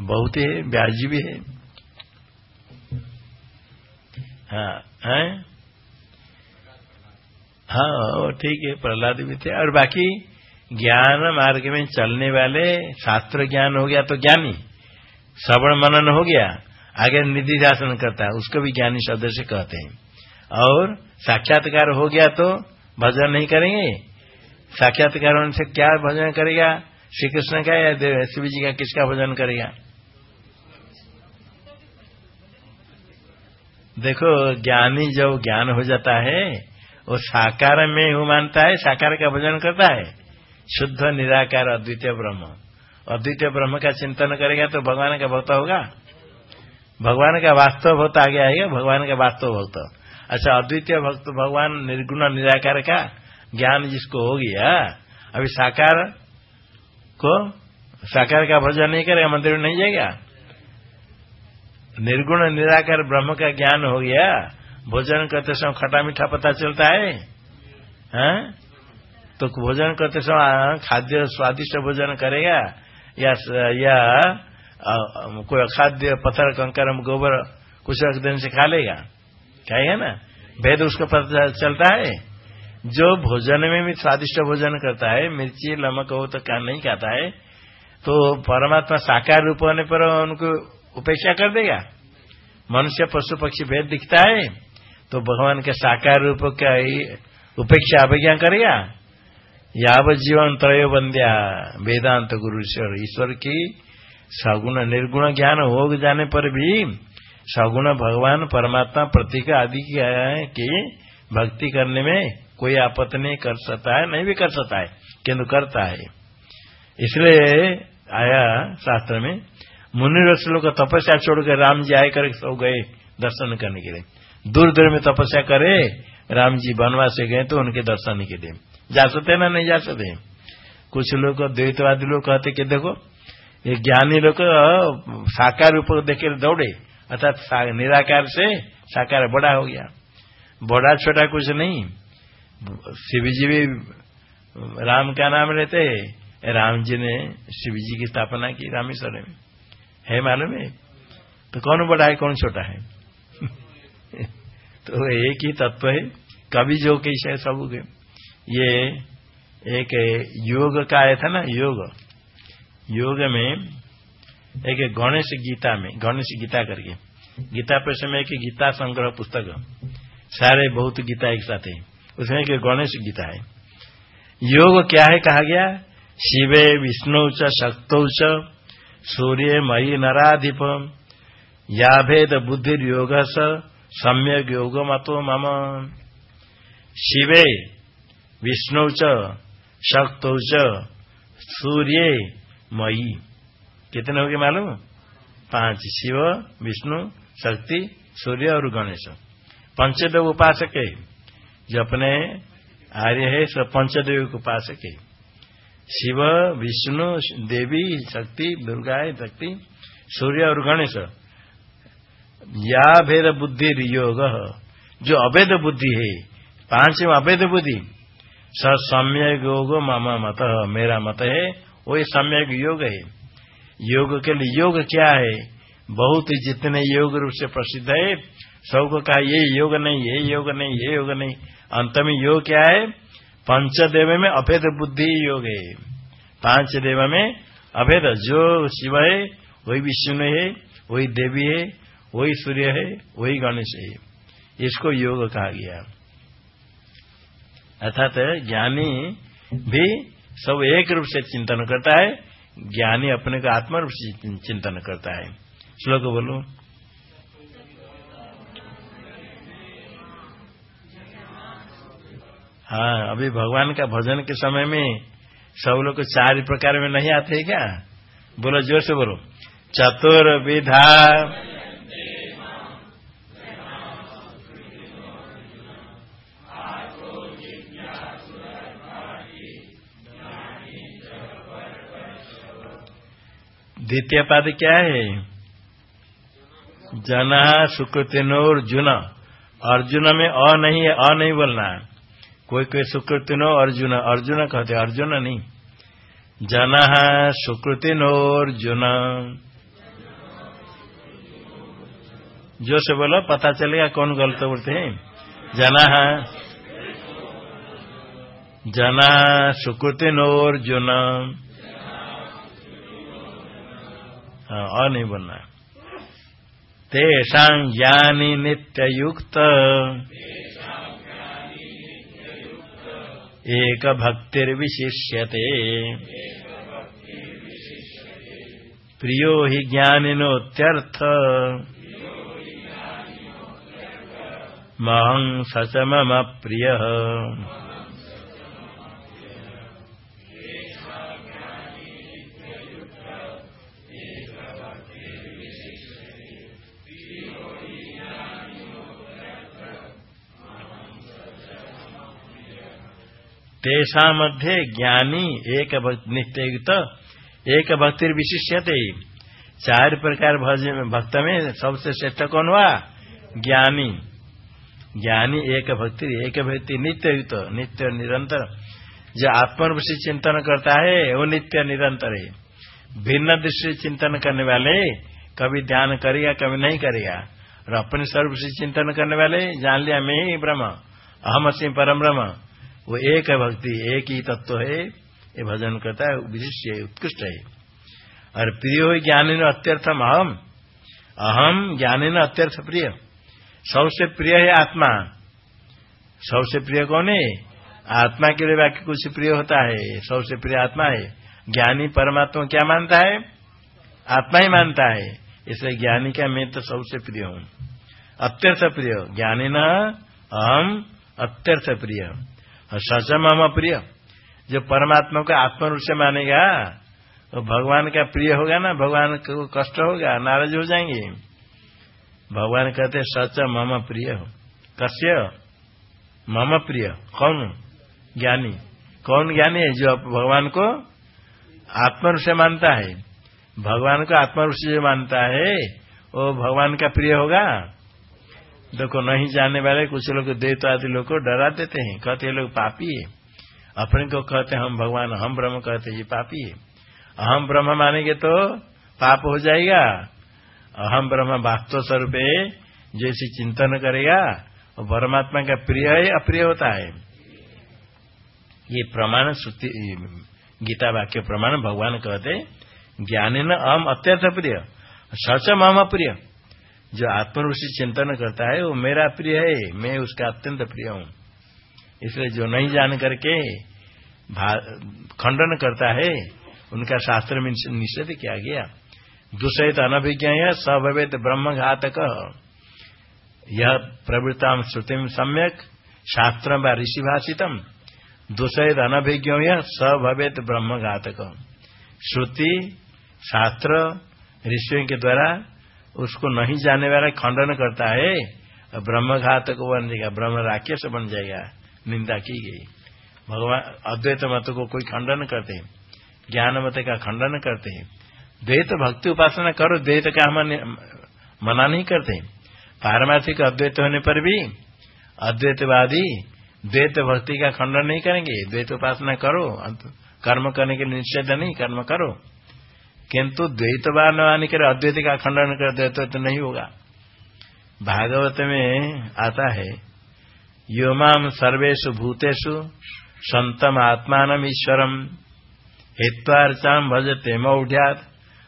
बहुत है व्यास जी भी है। हाँ है? हाँ ठीक है, प्रहलाद भी थे। और बाकी ज्ञान मार्ग में चलने वाले शास्त्र ज्ञान हो गया तो ज्ञानी। श्रवण मनन हो गया, आगे निधि शासन करता है, उसको भी ज्ञानी सदस्य कहते हैं। और साक्षात्कार हो गया तो भजन नहीं करेंगे? साक्षात्कार होने से क्या भजन करेगा? श्री कृष्ण का या शिव जी का किसका भजन करेगा? देखो, ज्ञानी जब ज्ञान हो जाता है, वो साकार में हूँ मानता है, साकार का भजन करता है। शुद्ध, निराकार, अद्वितीय ब्रह्म। अद्वितीय ब्रह्म का चिंतन करेगा तो भगवान का भक्त होगा? भगवान का वास्तव भक्त आगे आएगा, भगवान का वास्तव भक्त। अच्छा अद्वितीय भक्त भगवान निर्गुण निराकार का ज्ञान जिसको हो गया, अभी साकार को, साकार का भजन नहीं करेगा, मंदिर में नहीं जाएगा? निर्गुण निराकार ब्रह्म का ज्ञान हो गया, भोजन करते समय खटा मीठा पता चलता है? हैं? तो भोजन करते समय खाद्य स्वादिष्ट भोजन करेगा, या या कोई अखाद्य पत्थर कंकर गोबर, कुछ देने से खा लेगा? कहेगा ना? भेद उसको पता चलता है। जो भोजन में भी स्वादिष्ट भोजन करता है, मिर्ची, नमक हो तो क्या नहीं खाता है तो परमात्मा साकार रूप होने पर उनको उपेक्षा कर देगा। मनुष्य, पशु, पक्षी भेद दिखता है तो भगवान के साकार रूप का ही उपेक्षा अभिज्ञा करेगा। याव जीवन त्रय बंध्या। वेदांत गुरु ईश्वर की सगुण निर्गुण ज्ञान हो जाने पर भी सगुण भगवान, परमात्मा, प्रतीक आदि की कि भक्ति करने में कोई आपत्ति नहीं कर सकता है, नहीं भी कर सकता है, किंतु करता है। इसलिए आया शास्त्र में, मुनि लोग तपस्या छोड़कर राम जी आए कर सो गए दर्शन करने के लिए। दूर दूर में तपस्या करे, राम जी बनवास से गए तो उनके दर्शन के लिए। जा सकते ना नहीं जा सकते? कुछ लोग द्वैतवादी लोग कहते कि देखो, ये ज्ञानी लोग, साकार रूप देखे दौड़े। अर्थात निराकार से साकार बड़ा हो गया। बड़ा छोटा कुछ नहीं। शिव जी भी, राम का नाम लेते, राम जी ने शिव जी की स्थापना की रामेश्वर में। है मालूम है? तो कौन बड़ा है, कौन छोटा है? तो एक ही तत्व है। कभी जो कैसे सब ये एक, योग का आया था ना, योग। योग में एक गणेश गीता में, गणेश गीता करके। गीता पर समय की गीता संग्रह पुस्तक। सारे बहुत गीता एक साथ है। उसमें एक गणेश गीता है। योग क्या है कहा गया? शिवे, विष्णु च, शक्तौ च, सूर्य मयि नराधिप। या भेद बुद्धि योग सम्यक योग मतो मम। शिवे, विष्णु च, शक्तौ च, सूर्य मयि। कितने हो गए मालूम? पाँच, शिव, विष्णु, शक्ति, सूर्य और गणेश। पंचदेव उपासक है। जो अपने आर्य है सब पंचदेव उपासक है। शिव, विष्णु, देवी, शक्ति, दुर्गा, शक्ति, सूर्य और गणेश। या भेद बुद्धि योग जो अवैध बुद्धि है पाँच अवैध बुद्धि। स सम्यक योग मामा मत। मेरा मत है वही सम्यक योग है। योग के लिए योग क्या है? बहुत जितने योग रूप से प्रसिद्ध है, सबको कहा, ये योग नहीं, ये योग नहीं, ये योग नहीं। अंत में योग क्या है? पंचदेव में अभेद बुद्धि योग है। पाँच देव में अभेद, जो शिव है, वही विष्णु है, वही देवी है, वही सूर्य है, वही गणेश है। इसको योग कहा गया। अर्थात ज्ञानी भी सब एक रूप से चिंतन करता है ज्ञानी अपने को आत्मा रूप से चिंतन करता है। श्लोक बोलो। हाँ अभी भगवान का भजन के समय में सब लोग चार प्रकार में नहीं आते क्या? बोलो, ज़ोर से बोलो। चतुर्विधा द्वितीय पद क्या है? जना सुकृतिनोर्जुन अर्जुन में अ नहीं है, अ नहीं बोलना कोई कोई सुकृतिनो अर्जुन अर्जुन कहते अर्जुन नहीं। जन सुकृतिनो अर्जुन जो से बोलो, पता चलेगा कौन गलत बोलते हैं। जना जना सुकृतिनो और नहीं बोलना तेषा ज्ञानी नित्ययुक्त। एक भक्तिर्विशिष्यते प्रियो हि ज्ञानिनोत्यर्थ। महं सच मम प्रिय। तेषा मध्य ज्ञानी एक नित्ययुक्त एक भक्ति विशिष्यते चार प्रकार भक्त में सबसे श्रेष्ठ कौन हुआ? ज्ञानी। ज्ञानी एक भक्ति एक भक्ति नित्य युक्त नित्य निरंतर। जो आत्मरूप से चिंतन करता है, वो नित्य निरंतर है। भिन्न दृष्टि चिंतन करने वाले कभी ध्यान करेगा, कभी नहीं करेगा। और अपने स्वरूप से चिंतन करने वाले, जान लिया मैं ही ब्रह्म। अहम सिंह परम ब्रह्म। वो एक है भक्ति, एक ही तत्व है, ये भजन करता है, विशिष्ट है, उत्कृष्ट है। और प्रिय हो ज्ञानी न अत्यर्थम अहम। अहम ज्ञानी न अत्यर्थ प्रिय। सबसे प्रिय है आत्मा। सबसे प्रिय कौन है? आत्मा के लिए बाकी कुछ प्रिय होता है। सबसे प्रिय आत्मा है। ज्ञानी परमात्मा क्या मानता है? आत्मा ही मानता है। इसलिए ज्ञानी का मैं तो सबसे प्रिय हूँ। अत्यर्थ प्रिय। ज्ञानी न अहम अत्यर्थ प्रिय। और सचम हम प्रिय जो परमात्मा को आत्म रूप से मानेगा तो भगवान का प्रिय होगा ना, भगवान को कष्ट होगा, नाराज़ हो जाएँगे। भगवान कहते सच मम प्रिय हो। मम प्रिय। कौन? ज्ञानी। कौन ज्ञानी है जो भगवान को आत्म रूप से मानता है? भगवान को आत्म रूप से जो मानता है, वो भगवान का प्रिय होगा? देखो, नहीं जानने वाले कुछ लोग देवता आदि लोग को डरा देते हैं। कहते हैं लोग पापी है। अपने को कहते हम भगवान, हम ब्रह्म कहते ये पापी है। अहम ब्रह्म मानेंगे तो पाप हो जाएगा। अहम ब्रह्म वास्तव स्वरूप जैसे चिंतन करेगा, और परमात्मा का प्रिय है, अप्रिय होता है। ये प्रमाण गीता वाक्य प्रमाण भगवान कहते ज्ञानी न अहम अत्यंत प्रिय सचम अम अप्रिय। जो आत्मरूषि चिंतन करता है, वो मेरा प्रिय है, मैं उसका अत्यंत प्रिय हूँ। इसलिए जो नहीं जान करके खंडन करता है, उनका शास्त्र में निषेध किया गया। दूसरित अनभिज्ञ है सभवेद ब्रह्म घातक यह प्रवृत्ता श्रुति सम्यक, शास्त्र व ऋषि भाषितम दूसरित अनभिज्ञ यह सभवेद ब्रह्म घातक श्रुति, शास्त्र, ऋषियों के द्वारा उसको नहीं जाने वाला खंडन करता है ब्रह्म घातक बन जाएगा, ब्रह्म राक्षस बन जाएगा, निंदा की गई। भगवान अद्वैत मत को कोई खंडन करते हैं ज्ञान मत का खंडन करते हैं द्वैत भक्ति उपासना करो, द्वैत का हम मना नहीं करते। पारमार्थिक अद्वैत होने पर भी अद्वैतवादी द्वैत भक्ति का खंडन नहीं करेंगे। द्वैत उपासना करो, कर्म करने के निषेध नहीं, कर्म करो। किंतु द्वैतवान आने के अद्वैत का खंडन कर दे तो नहीं होगा। भागवत में आता है, योमाम सर्वेशु भूतेषु संतम आत्मान ईश्वरम। हेत्वार्चाम भजते मौढ़्यात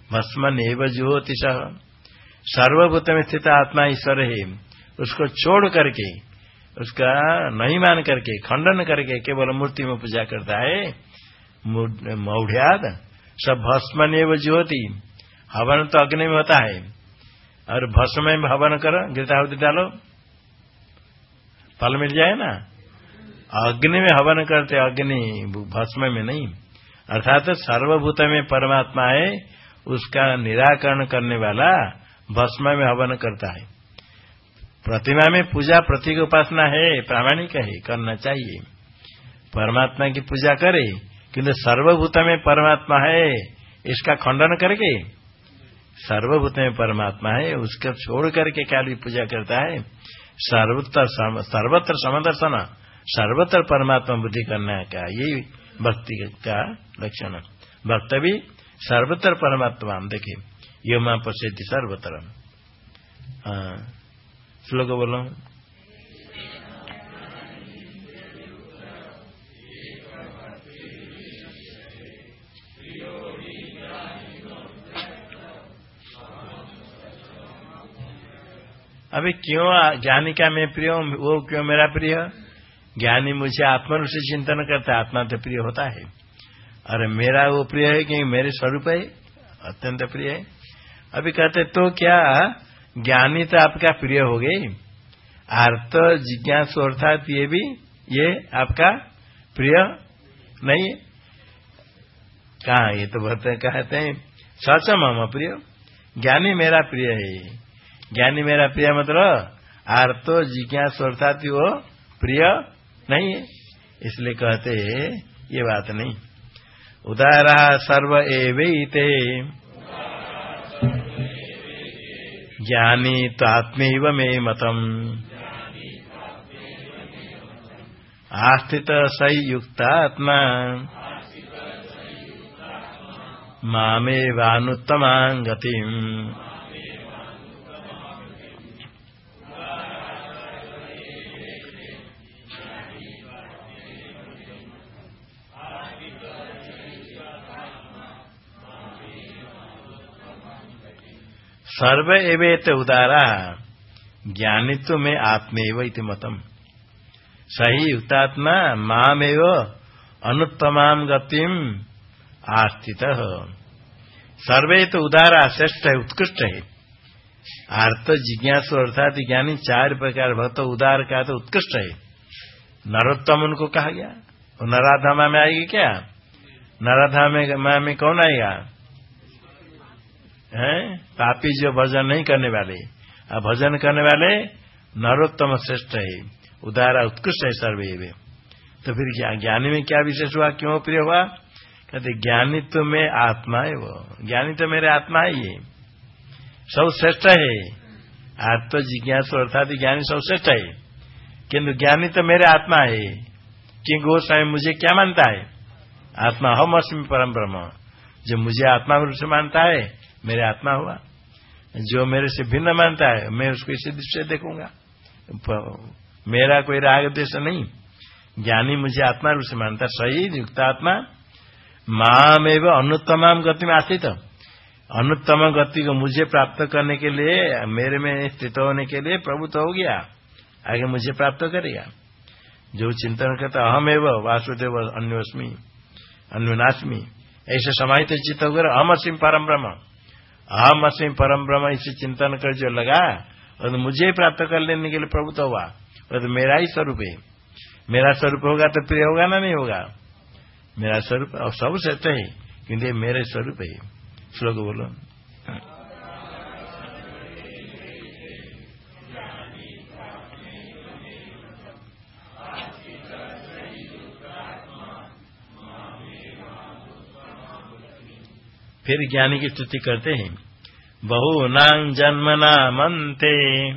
भस्मन एव ज्योतिष। सर्वभूत में स्थित आत्मा ईश्वर है। उसको छोड़ करके, उसका नहीं मान करके, खंडन करके केवल मूर्ति में पूजा करता है। मौढ़्याद सब भस्मन एव ज्योति। हवन तो अग्नि में होता है। और भस्म में हवन करो, गीताहुति डालो। फल मिल जाए ना? अग्नि में हवन करते अग्नि, भस्म में नहीं। अर्थात सर्वभूत में परमात्मा है, उसका निराकरण करने वाला भस्म में हवन करता है। प्रतिमा में पूजा, प्रतीक उपासना है, प्रामाणिक है, करना चाहिए। परमात्मा की पूजा करे किंतु सर्वभूत में परमात्मा है, इसका खंडन करके सर्वभूत में परमात्मा है, उसका छोड़ करके क्या भी पूजा करता है। सर्वत्र सर्वत्र समदर्शन, सर्वत्र परमात्मा बुद्धि करना का यही भक्ति का लक्षण भक्त भी सर्वत्र परमात्मा देखे यो माँ पश्यति सर्वत्र। हाँ श्लोक बोलो। अभी क्यों ज्ञानी का मैं प्रिय हूँ? वो क्यों मेरा प्रिय? ज्ञानी मुझे आत्मा रूप से चिंतन करता है, आत्मा तो प्रिय होता है। अरे मेरा वो प्रिय है क्योंकि मेरे स्वरूप है? अत्यंत प्रिय है। अभी कहते तो क्या ज्ञानी तो आपका प्रिय हो गई आर्त जिज्ञास अर्थात ये भी, ये आपका प्रिय नहीं कहा, ये तो कहते हैं। सच मम प्रिय। ज्ञानी मेरा प्रिय है। ज्ञानी मेरा प्रिय मतलब आर्तो जिज्ञास अर्थात वो प्रिय नहीं है। इसलिए कहते ये बात नहीं। उदारा सर्व एवते। ज्ञानी तो आत्मैव मे मतम। आस्थित संयुक्तात्मा मामेवानुत्तमा गतिम। सर्व एवेत उदारा। ज्ञानित्व में आत्मेव इति मतम सही युक्तात्मा मामेव अनुत्तमाम गतिम आस्थित। सर्वे तो उदारा, श्रेष्ठ है उत्कृष्ट है। आर्त जिज्ञासु अर्थात ज्ञानी चार प्रकार भक्त उदार का तो उत्कृष्ट है। नरोत्तम उनको कहा गया? और नराधामा में आएगी क्या? नराधामा में कौन आएगा? हैं? पापी जो भजन नहीं करने वाले। अब भजन करने वाले नरोत्तम श्रेष्ठ है। उदारा, उत्कृष्ट है सर्वे वे। तो फिर ज्ञानी में क्या विशेष हुआ? क्यों प्रिय हुआ? कहते, ज्ञानी तो में आत्मा है वो। ज्ञानी तो मेरे आत्मा है ये सब श्रेष्ठ है। आत्म तो जिज्ञास अर्थात ज्ञानी सब श्रेष्ठ है। किंतु ज्ञानी तो मेरे आत्मा है। क्योंकि वो मुझे क्या मानता है? आत्मा हम अस्मी परम ब्रह्म। जो मुझे आत्मा रूप से मानता है मेरे आत्मा हुआ। जो मेरे से भिन्न मानता है, मैं उसको इसी दृष्टि से देखूँगा। मेरा कोई राग देश नहीं। ज्ञानी मुझे आत्मा रूप से मानता सही, युक्त आत्मा। माम एवं अनुत्तम गति में आस्थित अनुत्तम गति को मुझे प्राप्त करने के लिए, मेरे में स्थित होने के लिए प्रभु तो हो गया। आगे मुझे प्राप्त करेगा। जो चिंतन करता अहम एवं वासुदेव अन्योस्मी अन्यनाश्मी ऐसे समाहित चित्त होकर अहम असीम परम ब्रह्म। अहम अस्म परम ब्रह्म इसे चिंतन कर जो लगा, और तो मुझे प्राप्त कर लेने के लिए प्रभु तो हुआ। और तो मेरा ही स्वरूप है। मेरा स्वरूप होगा तो प्रिय होगा ना नहीं होगा? मेरा स्वरूप, और सब सहते है क्योंकि मेरे स्वरूप है। श्लोक बोलो। फिर ज्ञानी की स्तुति करते हैं। बहुनां जन्मना मन्ते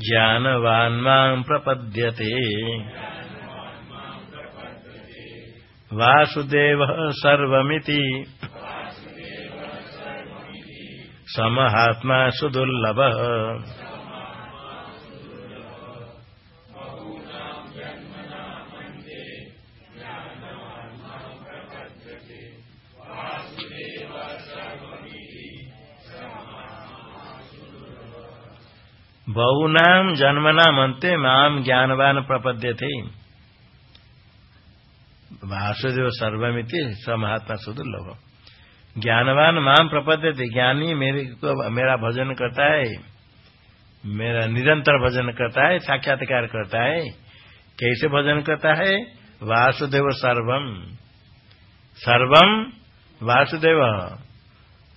ज्ञानवान् प्रपद्यते। वासुदेवः सर्वमिति। समहात्मा सुदुर्लभः। बहुनाम जन्मनाम अंते माम ज्ञानवान प्रपद्य थे वासुदेव सर्वमिति स महात्मा सुदुर्लभ ज्ञानवान माम प्रपद्य थे ज्ञानी मेरे को मेरा भजन करता है, मेरा निरंतर भजन करता है, साक्षात्कार करता है, कैसे भजन करता है? वासुदेव सर्वम सर्वम वासुदेव।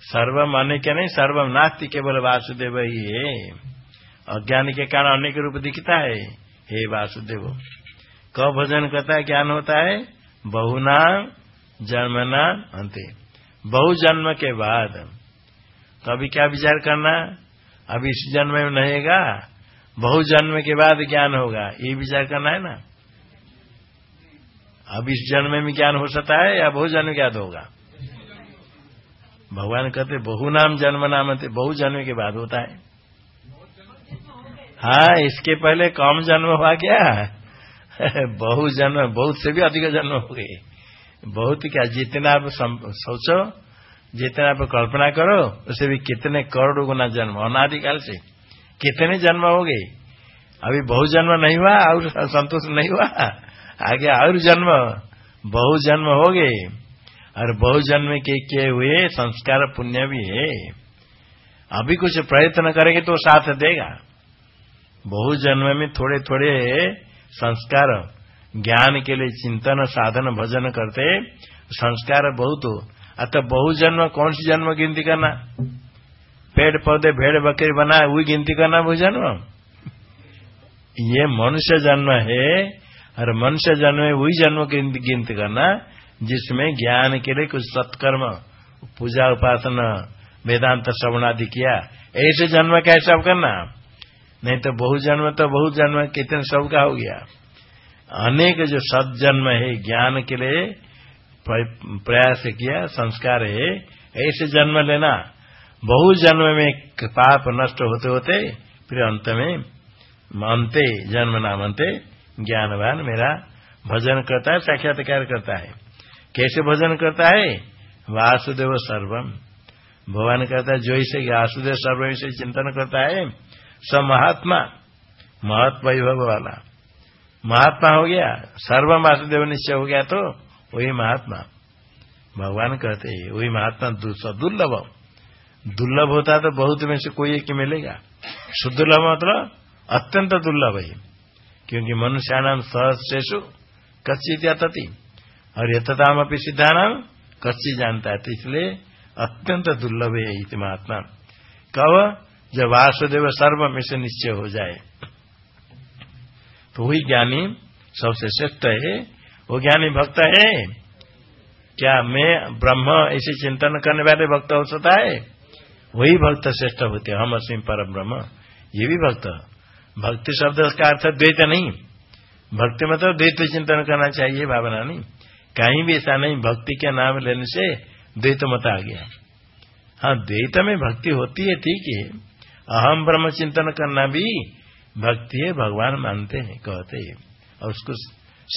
सर्वम आने क्या नहीं? सर्वम नास्ति, केवल वासुदेव ही है। अज्ञान के कारण अनेक रूप दिखता है। हे वासुदेव कब भजन करता है, ज्ञान होता है। बहुना जन्मना अंत बहु जन्म के बाद। तो अभी क्या विचार करना? अभी इस जन्म में रहेगा, बहु जन्म के बाद ज्ञान होगा। ये विचार करना है ना? अब इस जन्म में ज्ञान हो सकता है या बहु जन्म ज्ञान होगा? भगवान कहते, बहु नाम, जन्म नाम बहु जन्म के बाद होता है। हाँ इसके पहले कम जन्म हुआ क्या? बहु जन्म, बहुत से भी अधिक जन्म हो गए बहुत क्या, जितना आप सोचो, जितना आप कल्पना करो, उसे भी कितने करोड़ गुना जन्म, अनादिकाल से। कितने जन्म हो गए? अभी बहु जन्म नहीं हुआ, और संतोष नहीं हुआ? आगे और जन्म, बहु जन्म हो गए। और बहु जन्म के किए हुए संस्कार पुण्य भी है। अभी कुछ प्रयत्न करेंगे तो साथ देगा। बहु जन्म में थोड़े थोड़े संस्कार, ज्ञान के लिए चिंतन, साधन, भजन करते, संस्कार बहुत हो। अतः बहु जन्म कौन सी जन्म गिनती करना? पेड़, पौधे, भेड़, बकरी बनाए, वही गिनती करना बहु जन्म ये मनुष्य जन्म है, और मनुष्य जन्म में वही जन्म गिनती करना, जिसमें ज्ञान के लिए कुछ सत्कर्म, पूजा उपासना, वेदांत, श्रवण आदि किया। ऐसे जन्म का हिसाब करना? नहीं तो बहु जन्म तो बहु जन्म कितने सब का हो गया। अनेक जो सदजन्म है, ज्ञान के लिए प्रयास किया, संस्कार है, ऐसे जन्म लेना। बहु जन्म में पाप नष्ट होते होते, फिर अंत में अंते जन्म नाम अंते ज्ञानवान मेरा भजन करता है, साक्षात्कार करता है। कैसे भजन करता है? वासुदेव सर्वम। भगवान कहता है, जो इसे वासुदेव सर्वम से चिंतन करता है स महात्मा महत वैभव वाला महात्मा हो गया, सर्व वासुदेव निश्चय हो गया तो वही महात्मा। भगवान कहते हैं, वही महात्मा दुर्लभ दुर्लभ होता तो बहुत में से कोई एक मिलेगा। सुदुर्लभ मतलब अत्यंत दुर्लभ है। क्योंकि मनुष्याणाम सहस्रेशु कच्ची तति और यथताम अपनी सिद्धानाम कच्ची जानता है तो इसलिए अत्यंत दुर्लभ है महात्मा। कब जब वासुदेव सर्व में से निश्चय हो जाए तो वही ज्ञानी सबसे श्रेष्ठ है। वो ज्ञानी भक्त है। क्या मैं ब्रह्म ऐसे चिंतन करने वाले भक्त हो सकता है? वही भक्त श्रेष्ठ होते हम असीम पर ब्रह्म ये भी भक्त। भक्ति शब्द का अर्थ द्वैत नहीं। भक्ति मतलब द्वैत चिंतन करना चाहिए, भावना नहीं। कहीं भी ऐसा नहीं, भक्ति के नाम लेने से द्वैत मत आ गया। हाँ द्वैत में भक्ति होती है, ठीक है। अहम ब्रह्म चिंतन करना भी भक्ति है, भगवान मानते हैं, कहते हैं। और उसको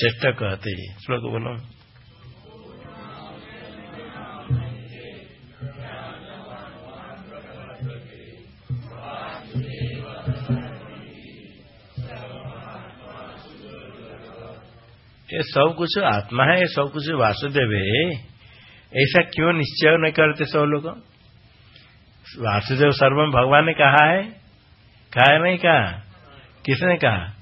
श्रेष्ठ कहते हैं। श्लोक बोलो। ये सब कुछ आत्मा है सब कुछ वासुदेव है। ऐसा क्यों निश्चय नहीं करते सब लोग? वासुदेव सर्वम भगवान ने कहा है? कहा है नहीं कहा? किसने कहा?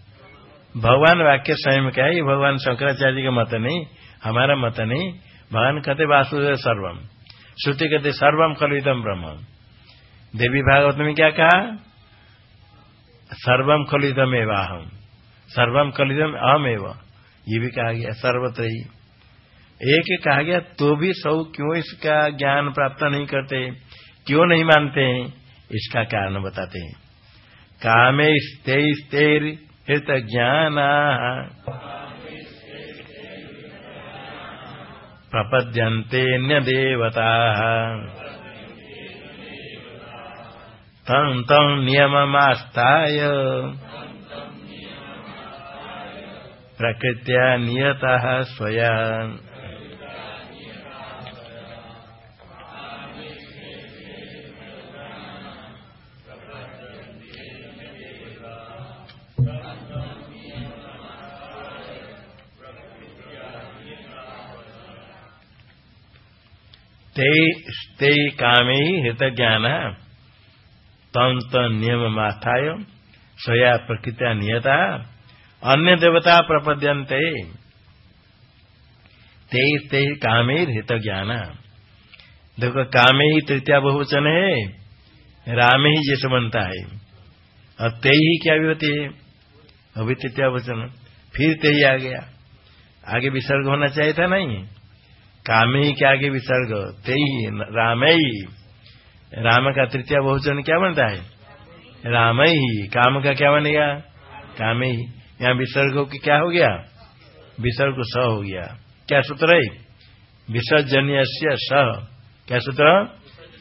भगवान वाक्य स्वयं का है ये भगवान शंकराचार्य का मत नहीं, हमारा मत नहीं। भगवान कहते वासुदेव सर्वम श्रुति कहते सर्वम खलुदम ब्रह्म। देवी भागवत में क्या कहा? सर्वम खलुदम एवं सर्वम खलुदम अहम एवं। ये भी कहा गया, सर्वत्र एक कहा गया तो भी सब क्यों इसका ज्ञान प्राप्त नहीं करते? क्यों नहीं मानते हैं? इसका कारण बताते हैं। कामे स्ते स्तेर हृत ज्ञान प्रपद्यन्ते देवता तं तं नियममास्ताय। प्रकृत्या नियता स्वया ते कामे हृत ज्ञान तम नियम माथाय स्वया प्रकृत्या नियता अन्य देवता प्रपद्यंते तेईस तेईस कामे हित ज्ञान देखो कामे ही तृतीया बहुवचन है। राम ही जैसे बनता है। और ते ही क्या भी होती है? अभी तृतीया वचन। फिर ते ही आ गया। आगे विसर्ग होना चाहिए था नहीं? कामे ही के आगे विसर्ग ते राम राम का तृतीय बहुवचन क्या बनता है? राम ही। काम का क्या बनेगा कामे ही। यहाँ विसर्ग की क्या हो गया? विसर्ग स हो गया। क्या सूत्र है? विसर्जनीय सह क्या सूत्र?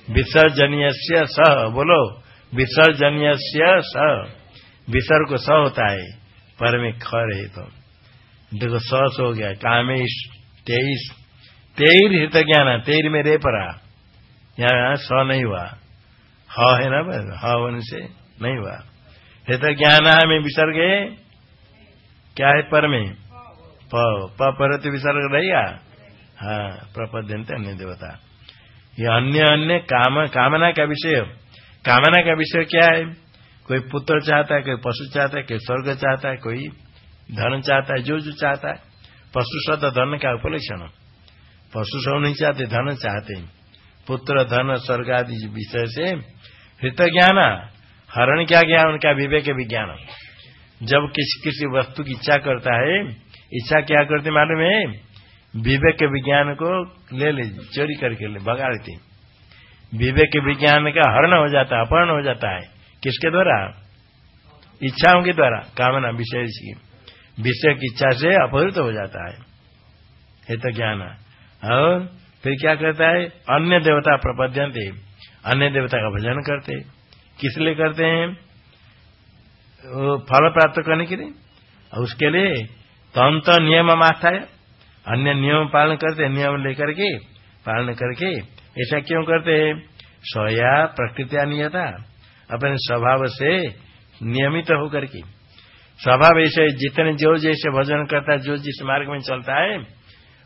विसर्जनीय सह बोलो। विसर्जनीय सह विसर्ग स होता है। पर में ख रहे तो। देखो, स हो गया। कामेश तेईस। तेर हित ज्ञान तेर में रे परा यहाँ स नहीं हुआ। ह है ना ह होने से नहीं हुआ। हित ज्ञान में विसर्ग क्या है पर में? प। परत विसर्ग रहेगा हाँ प्रपद्यंत अन्य देवता। ये अन्य अन्य काम, कामना का विषय। कामना का विषय क्या है? कोई पुत्र चाहता है, कोई पशु चाहता है, कोई स्वर्ग चाहता है, कोई धन चाहता है, जो जो चाहता है। पशु शब्द धन का उपलक्षण। पशु सब नहीं चाहते, धन चाहते पुत्र, धन, स्वर्ग आदि विषय से हित ज्ञान, हरण क्या गया उनका विवेक विज्ञान। जब किसी किसी वस्तु की इच्छा करता है, इच्छा क्या करते मालूम है? विवेक विज्ञान को ले ले, चोरी करके ले भगा लेते विवेक विज्ञान का हरण हो जाता है अपहरण हो जाता है। किसके द्वारा? इच्छाओं के द्वारा, कामना विषय की विषय की इच्छा से अपहृत हो जाता है। हित ज्ञान। और फिर क्या करता है? अन्य देवता प्रपद्यंते अन्य देवता का भजन करते। किस लिए करते हैं? फल प्राप्त करने के लिए। और उसके लिए तम तो नियम आस्था है अन्य नियम पालन करते, नियम लेकर के पालन करके ऐसा क्यों करते हैं? स्वया प्रकृतिया नियता अपने स्वभाव से नियमित होकर के। स्वभाव ऐसे जितने जो जैसे भजन करता है, जो जिस मार्ग में चलता है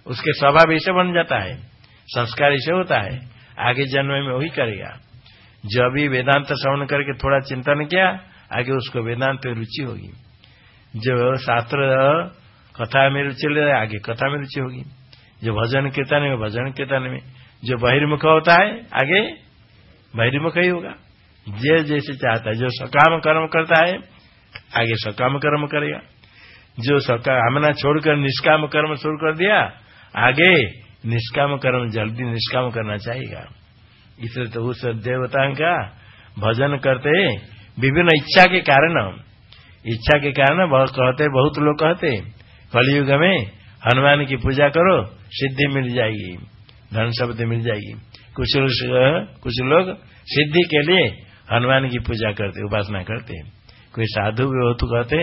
उसके स्वभाव ऐसे बन जाता है, संस्कार ऐसे होता है, आगे जन्म में वही करेगा। जो अभी वेदांत श्रवण करके थोड़ा चिंतन किया, आगे उसको वेदांत में रुचि होगी। जो शास्त्र कथा में रुचि ले, आगे कथा में रुचि होगी। जो भजन कीर्तन में, भजन कीर्तन में। जो बहिर्मुख होता है, आगे बहिर्मुख ही होगा। जे जैसे चाहता है, जो सकाम कर्म करता है, आगे सकाम कर्म करेगा। जो कामना छोड़कर निष्काम कर्म शुरू कर दिया आगे निष्काम कर्म जल्दी निष्काम करना चाहिए इसलिए तो उस देवता का भजन करते विभिन्न इच्छा के कारण। इच्छा के कारण बहुत कहते, बहुत लोग कहते, कलयुग में हनुमान की पूजा करो, सिद्धि मिल जाएगी, धन शब्द मिल जाएगी। कुछ लोग कुछ लोग सिद्धि के लिए हनुमान की पूजा करते, उपासना करते। कोई साधु भी हो तो कहते,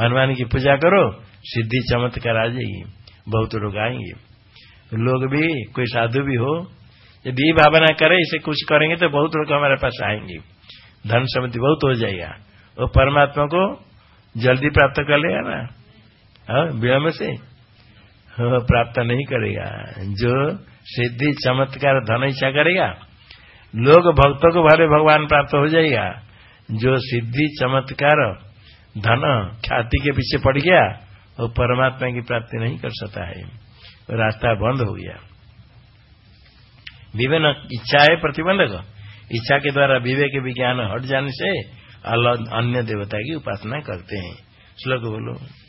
हनुमान की पूजा करो, सिद्धि चमत्कार आ जाएगी, बहुत लोग आएँगे। लोग भी कोई साधु भी हो यदि भावना करे इसे कुछ करेंगे तो बहुत लोग हमारे पास आएँगे। धन संपत्ति बहुत हो जाएगा। वो परमात्मा को जल्दी प्राप्त कर लेगा ना? हाँ, विलम्ब से। हाँ, प्राप्त नहीं करेगा। जो सिद्धि चमत्कार धन इच्छा करेगा लोग भक्तों को भरे भगवान प्राप्त हो जाएगा। जो सिद्धि चमत्कार धन ख्याति के पीछे पड़ गया वो परमात्मा की प्राप्ति नहीं कर सकता है। रास्ता बंद हो गया। विभिन्न इच्छा है प्रतिबंधक। इच्छा के द्वारा विवेक विज्ञान हट जाने से अलग अन्य देवता की उपासना करते हैं। श्लोक बोलो।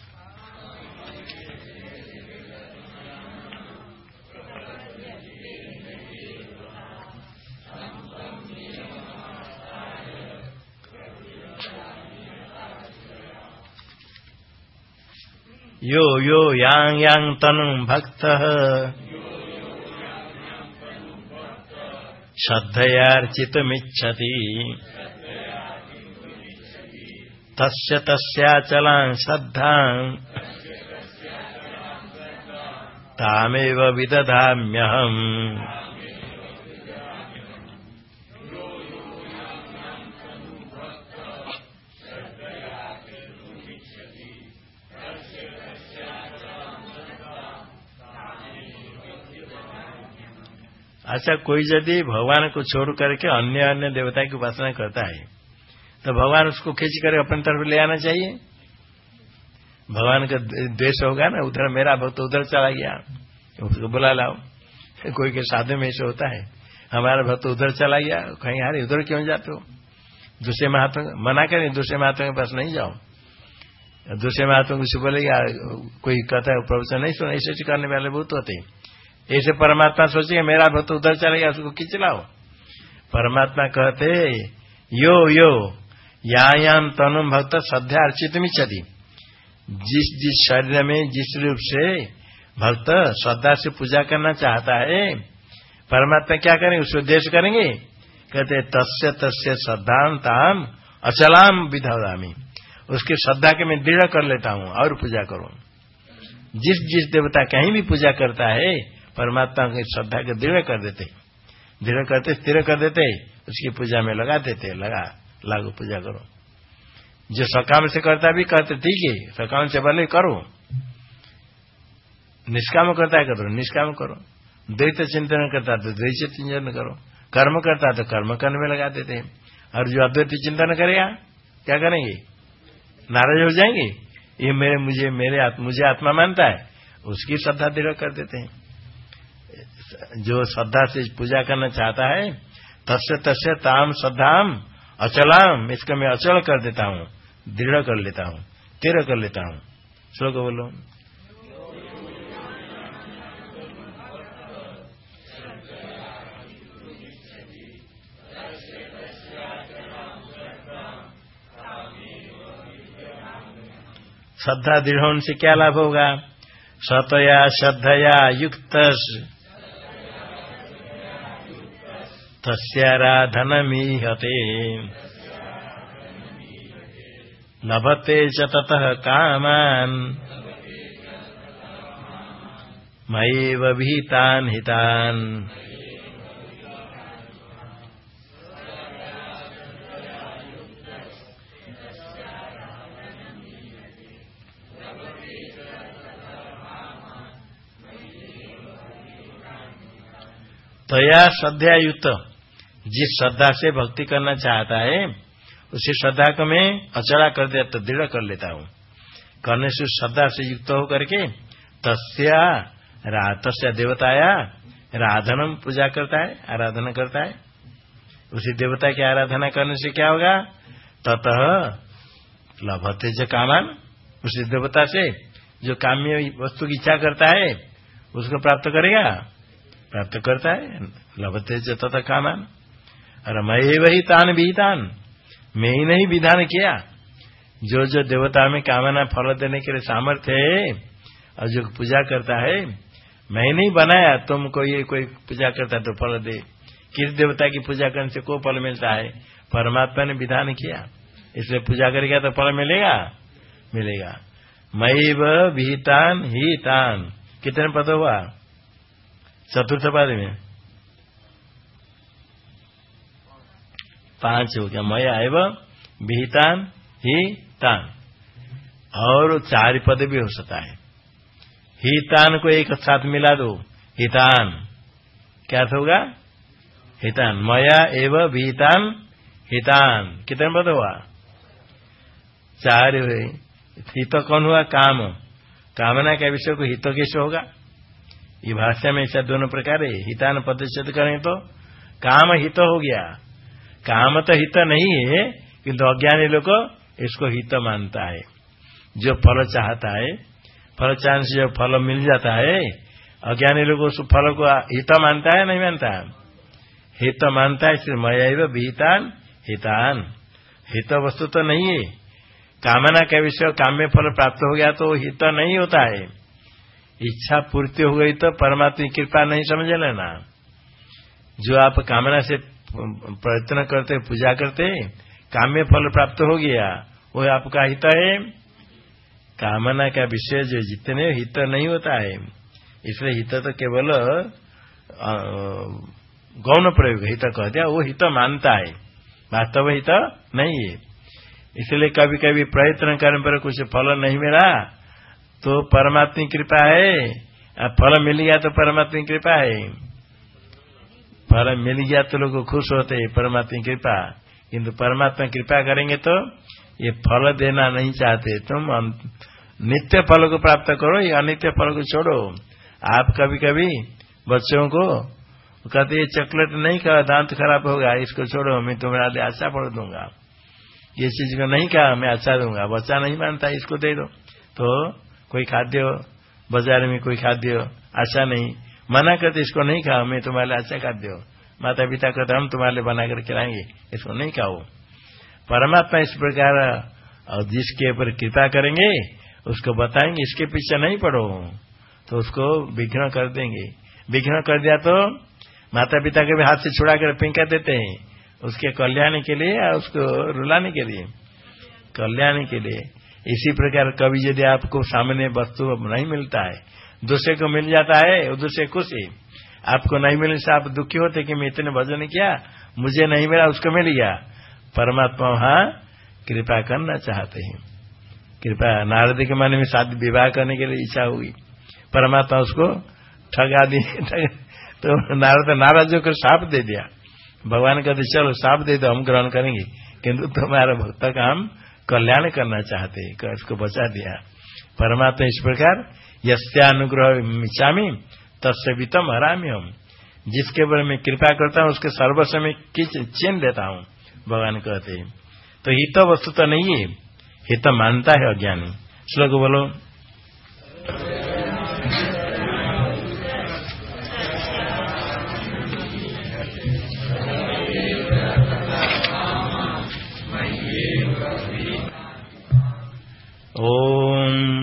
यो यो यांग यांग तनु भक्त। श्रद्धयार्चितुमिच्छति। तस्य तस्याचलां श्रद्धाम् तामेव विदधाम्यहम्। अच्छा कोई यदि भगवान को छोड़ करके अन्य अन्य देवता की उपासना करता है तो भगवान उसको खींच कर अपनी तरफ़ ले आना चाहिए। भगवान का द्वेष होगा ना, उधर मेरा भक्त उधर चला गया, उसको बुला लाओ। कोई के साधु में ऐसे होता है, हमारा भक्त उधर चला गया, कहीं यार उधर क्यों जाते हो? दूसरे महात्मा, मना करें, दूसरे महात्मा के पास नहीं जाओ। दूसरे महात्मा को बोले यार कोई कहता है प्रवचन नहीं सुना, ऐसे करने वाले बहुत होते हैं। ऐसे परमात्मा सोचेगा मेरा भक्त उधर चलेगा उसको खींच लाओ परमात्मा कहते, यो यो यायाम तनु भक्त श्रद्धा अर्चित मिच्छति। जिस जिस शरीर में, जिस रूप से भक्त श्रद्धा से पूजा करना चाहता है, परमात्मा क्या करेंगे? उसको उद्देश्य करेंगे? कहते, तस्य तस्य श्रद्धांताम अचलाम विधामी उसकी श्रद्धा के मैं दृढ़ कर लेता हूँ, और पूजा करूँ। जिस जिस देवता कहीं भी पूजा करता है परमात्मा की श्रद्धा के दृढ़ कर देते। दृढ़ करते स्थिर कर देते उसकी पूजा में लगा देते लगा लागू पूजा करो। जो सकाम से करता भी करते ठीक है सकाम से भले करो। निष्काम करता है करो निष्काम करो। द्वैत चिंतन करता तो द्वैत चिंतन करो। कर्म करता तो कर्म करने में लगा देते हैं। और जो अद्वैत चिंतन करेगा क्या करेंगे? नाराज़ हो जाएँगे? ये मेरे मुझे मेरे आत्म, मुझे आत्मा मानता है उसकी श्रद्धा दृढ़ कर देते हैं। जो श्रद्धा से पूजा करना चाहता है, तस्य तस्य ताम श्रद्धाम अचलाम, इसका मैं अचल कर देता हूँ, दृढ़ कर लेता हूँ तेरह कर लेता हूँ। श्लोक बोलो। श्रद्धा दृढ़ से क्या लाभ होगा? सतया श्रद्धया युक्त तस्याराधनमीहते लभते च ततः कामान्। मयैव हितान्। तया युक्त जिस श्रद्धा से भक्ति करना चाहता है उसी श्रद्धा को मैं अचड़ा कर देता तो दृढ़ कर लेता हूँ। करने से श्रद्धा से युक्त होकर के तस्या रा, तस्या देवताया राधनम पूजा करता है आराधना करता है। उसी देवता की आराधना करने से क्या होगा? ततः लभते जो कामान। उसी देवता से जो काम्य वस्तु की इच्छा करता है उसको प्राप्त करेगा। प्राप्त करता है लभते जो तथा कामान। और मैं वही तान विहितान मैं ही नहीं विधान किया। जो जो देवता में कामना फल देने के लिए सामर्थ्य है, और जो पूजा करता है, मैं नहीं बनाया। तुमको ये कोई पूजा करता तो फल दे। किस देवता की पूजा करने से को फल मिलता है? परमात्मा ने विधान किया। इसलिए पूजा करेगा तो फल मिलेगा? मिलेगा। मई विहितान ही तान कितने पद हुआ? चतुर्थ पद में। पाँच हो गया। मया एवं विहितान ही तान और चार पद भी हो सकता है। हितान को एक साथ मिला दो। हितान। क्या होगा? हितान। मया एव विहितान हितान। कितने पद हुआ? चार हुए। हित कौन हुआ? काम। कामना के विषय को हित कैसे होगा? ये भाषा में ऐसा दोनों प्रकार है। हितान प्रतिशत करें तो। काम हित हो गया। काम तो हित नहीं है, किंतु अज्ञानी लोग इसको हित मानता है। जो फल चाहता है, फल चाहने से जो फल मिल जाता है, अज्ञानी लोग उस फल को हित मानता है, नहीं मानता? हित मानता है इसलिए मया विहितान हितान। हित वस्तु तो नहीं है। कामना के विषय काम्य फल प्राप्त हो गया तो हित नहीं होता है। इच्छा पूर्ति हो गई तो परमात्मा की कृपा नहीं समझ लेना। जो आप कामना से प्रयत्न करते, पूजा करते, काम्य फल प्राप्त हो गया। वो आपका हित है। कामना का विषय जो जितने हित नहीं होता है, इसलिए हित तो केवल गौण प्रयोग, हित कह दिया वो हित मानता है। वास्तव हित नहीं है। इसलिए कभी कभी प्रयत्न करने पर कुछ फल नहीं मिला तो परमात्मा कृपा है। फल मिल गया तो परमात्मा कृपा है। फल मिल गया तो लोग खुश होते हैं परमात्मा की कृपा। किंतु परमात्मा कृपा करेंगे तो ये फल देना नहीं चाहते। तुम नित्य फल को प्राप्त करो, या अनित्य फल को छोड़ो। आप कभी कभी बच्चों को कहते, ये चॉकलेट नहीं खा दांत खराब होगा, इसको छोड़ो, मैं तुम्हारे लिए आशा पढ़ दूँगा। ये चीज़ को नहीं कहा मैं अच्छा दूँगा। बच्चा नहीं मानता, इसको दे दो। तो कोई खाद्य बाज़ार में कोई खाद्य अच्छा नहीं। मना करते, इसको नहीं खाओ, मैं तुम्हारे लिए अच्छा खाद्य हो। माता पिता कहते हम तुम्हारे लिए बनाकर खिलाएँगे, इसको नहीं खाओ। परमात्मा इस प्रकार, और जिसके ऊपर कृपा करेंगे, उसको बताएँगे, इसके पीछे नहीं पड़ो। तो उसको विघ्न कर देंगे। विघ्न कर दिया तो माता पिता के भी हाथ से छुड़ा कर पिंका देते हैं, उसके कल्याण के लिए या उसको रुलाने के लिए। कल्याण के लिए। इसी प्रकार कभी यदि आपको सामने वस्तु नहीं मिलता है दूसरे को मिल जाता है दूसरे खुश है। आपको नहीं मिलने से आप दुखी होते कि मैं इतने भजन किया, मुझे नहीं मिला, उसको मिल गया। परमात्मा वहाँ कृपा करना चाहते हैं। कृपा नारद के मन में शादी विवाह करने के लिए इच्छा हुई। परमात्मा उसको ठगा दिए तो नारद नाराज़ होकर साफ़ दे दिया। भगवान कहते, चलो साफ़ दे दो, हम ग्रहण करेंगे। किंतु तुम्हारा भक्त का हम कल्याण करना चाहते इसको बचा दिया। परमात्मा इस प्रकार यस्यानुग्रह मिचामी तत्से वितम हरामी हम जिसके बारे में कृपा करता हूँ, उसके सर्वस्व में किच चीन देता हूँ, भगवान कहते हैं। तो हित वस्तु तो नहीं है, हित मानता है अज्ञानी। श्लोक बोलो। ॐ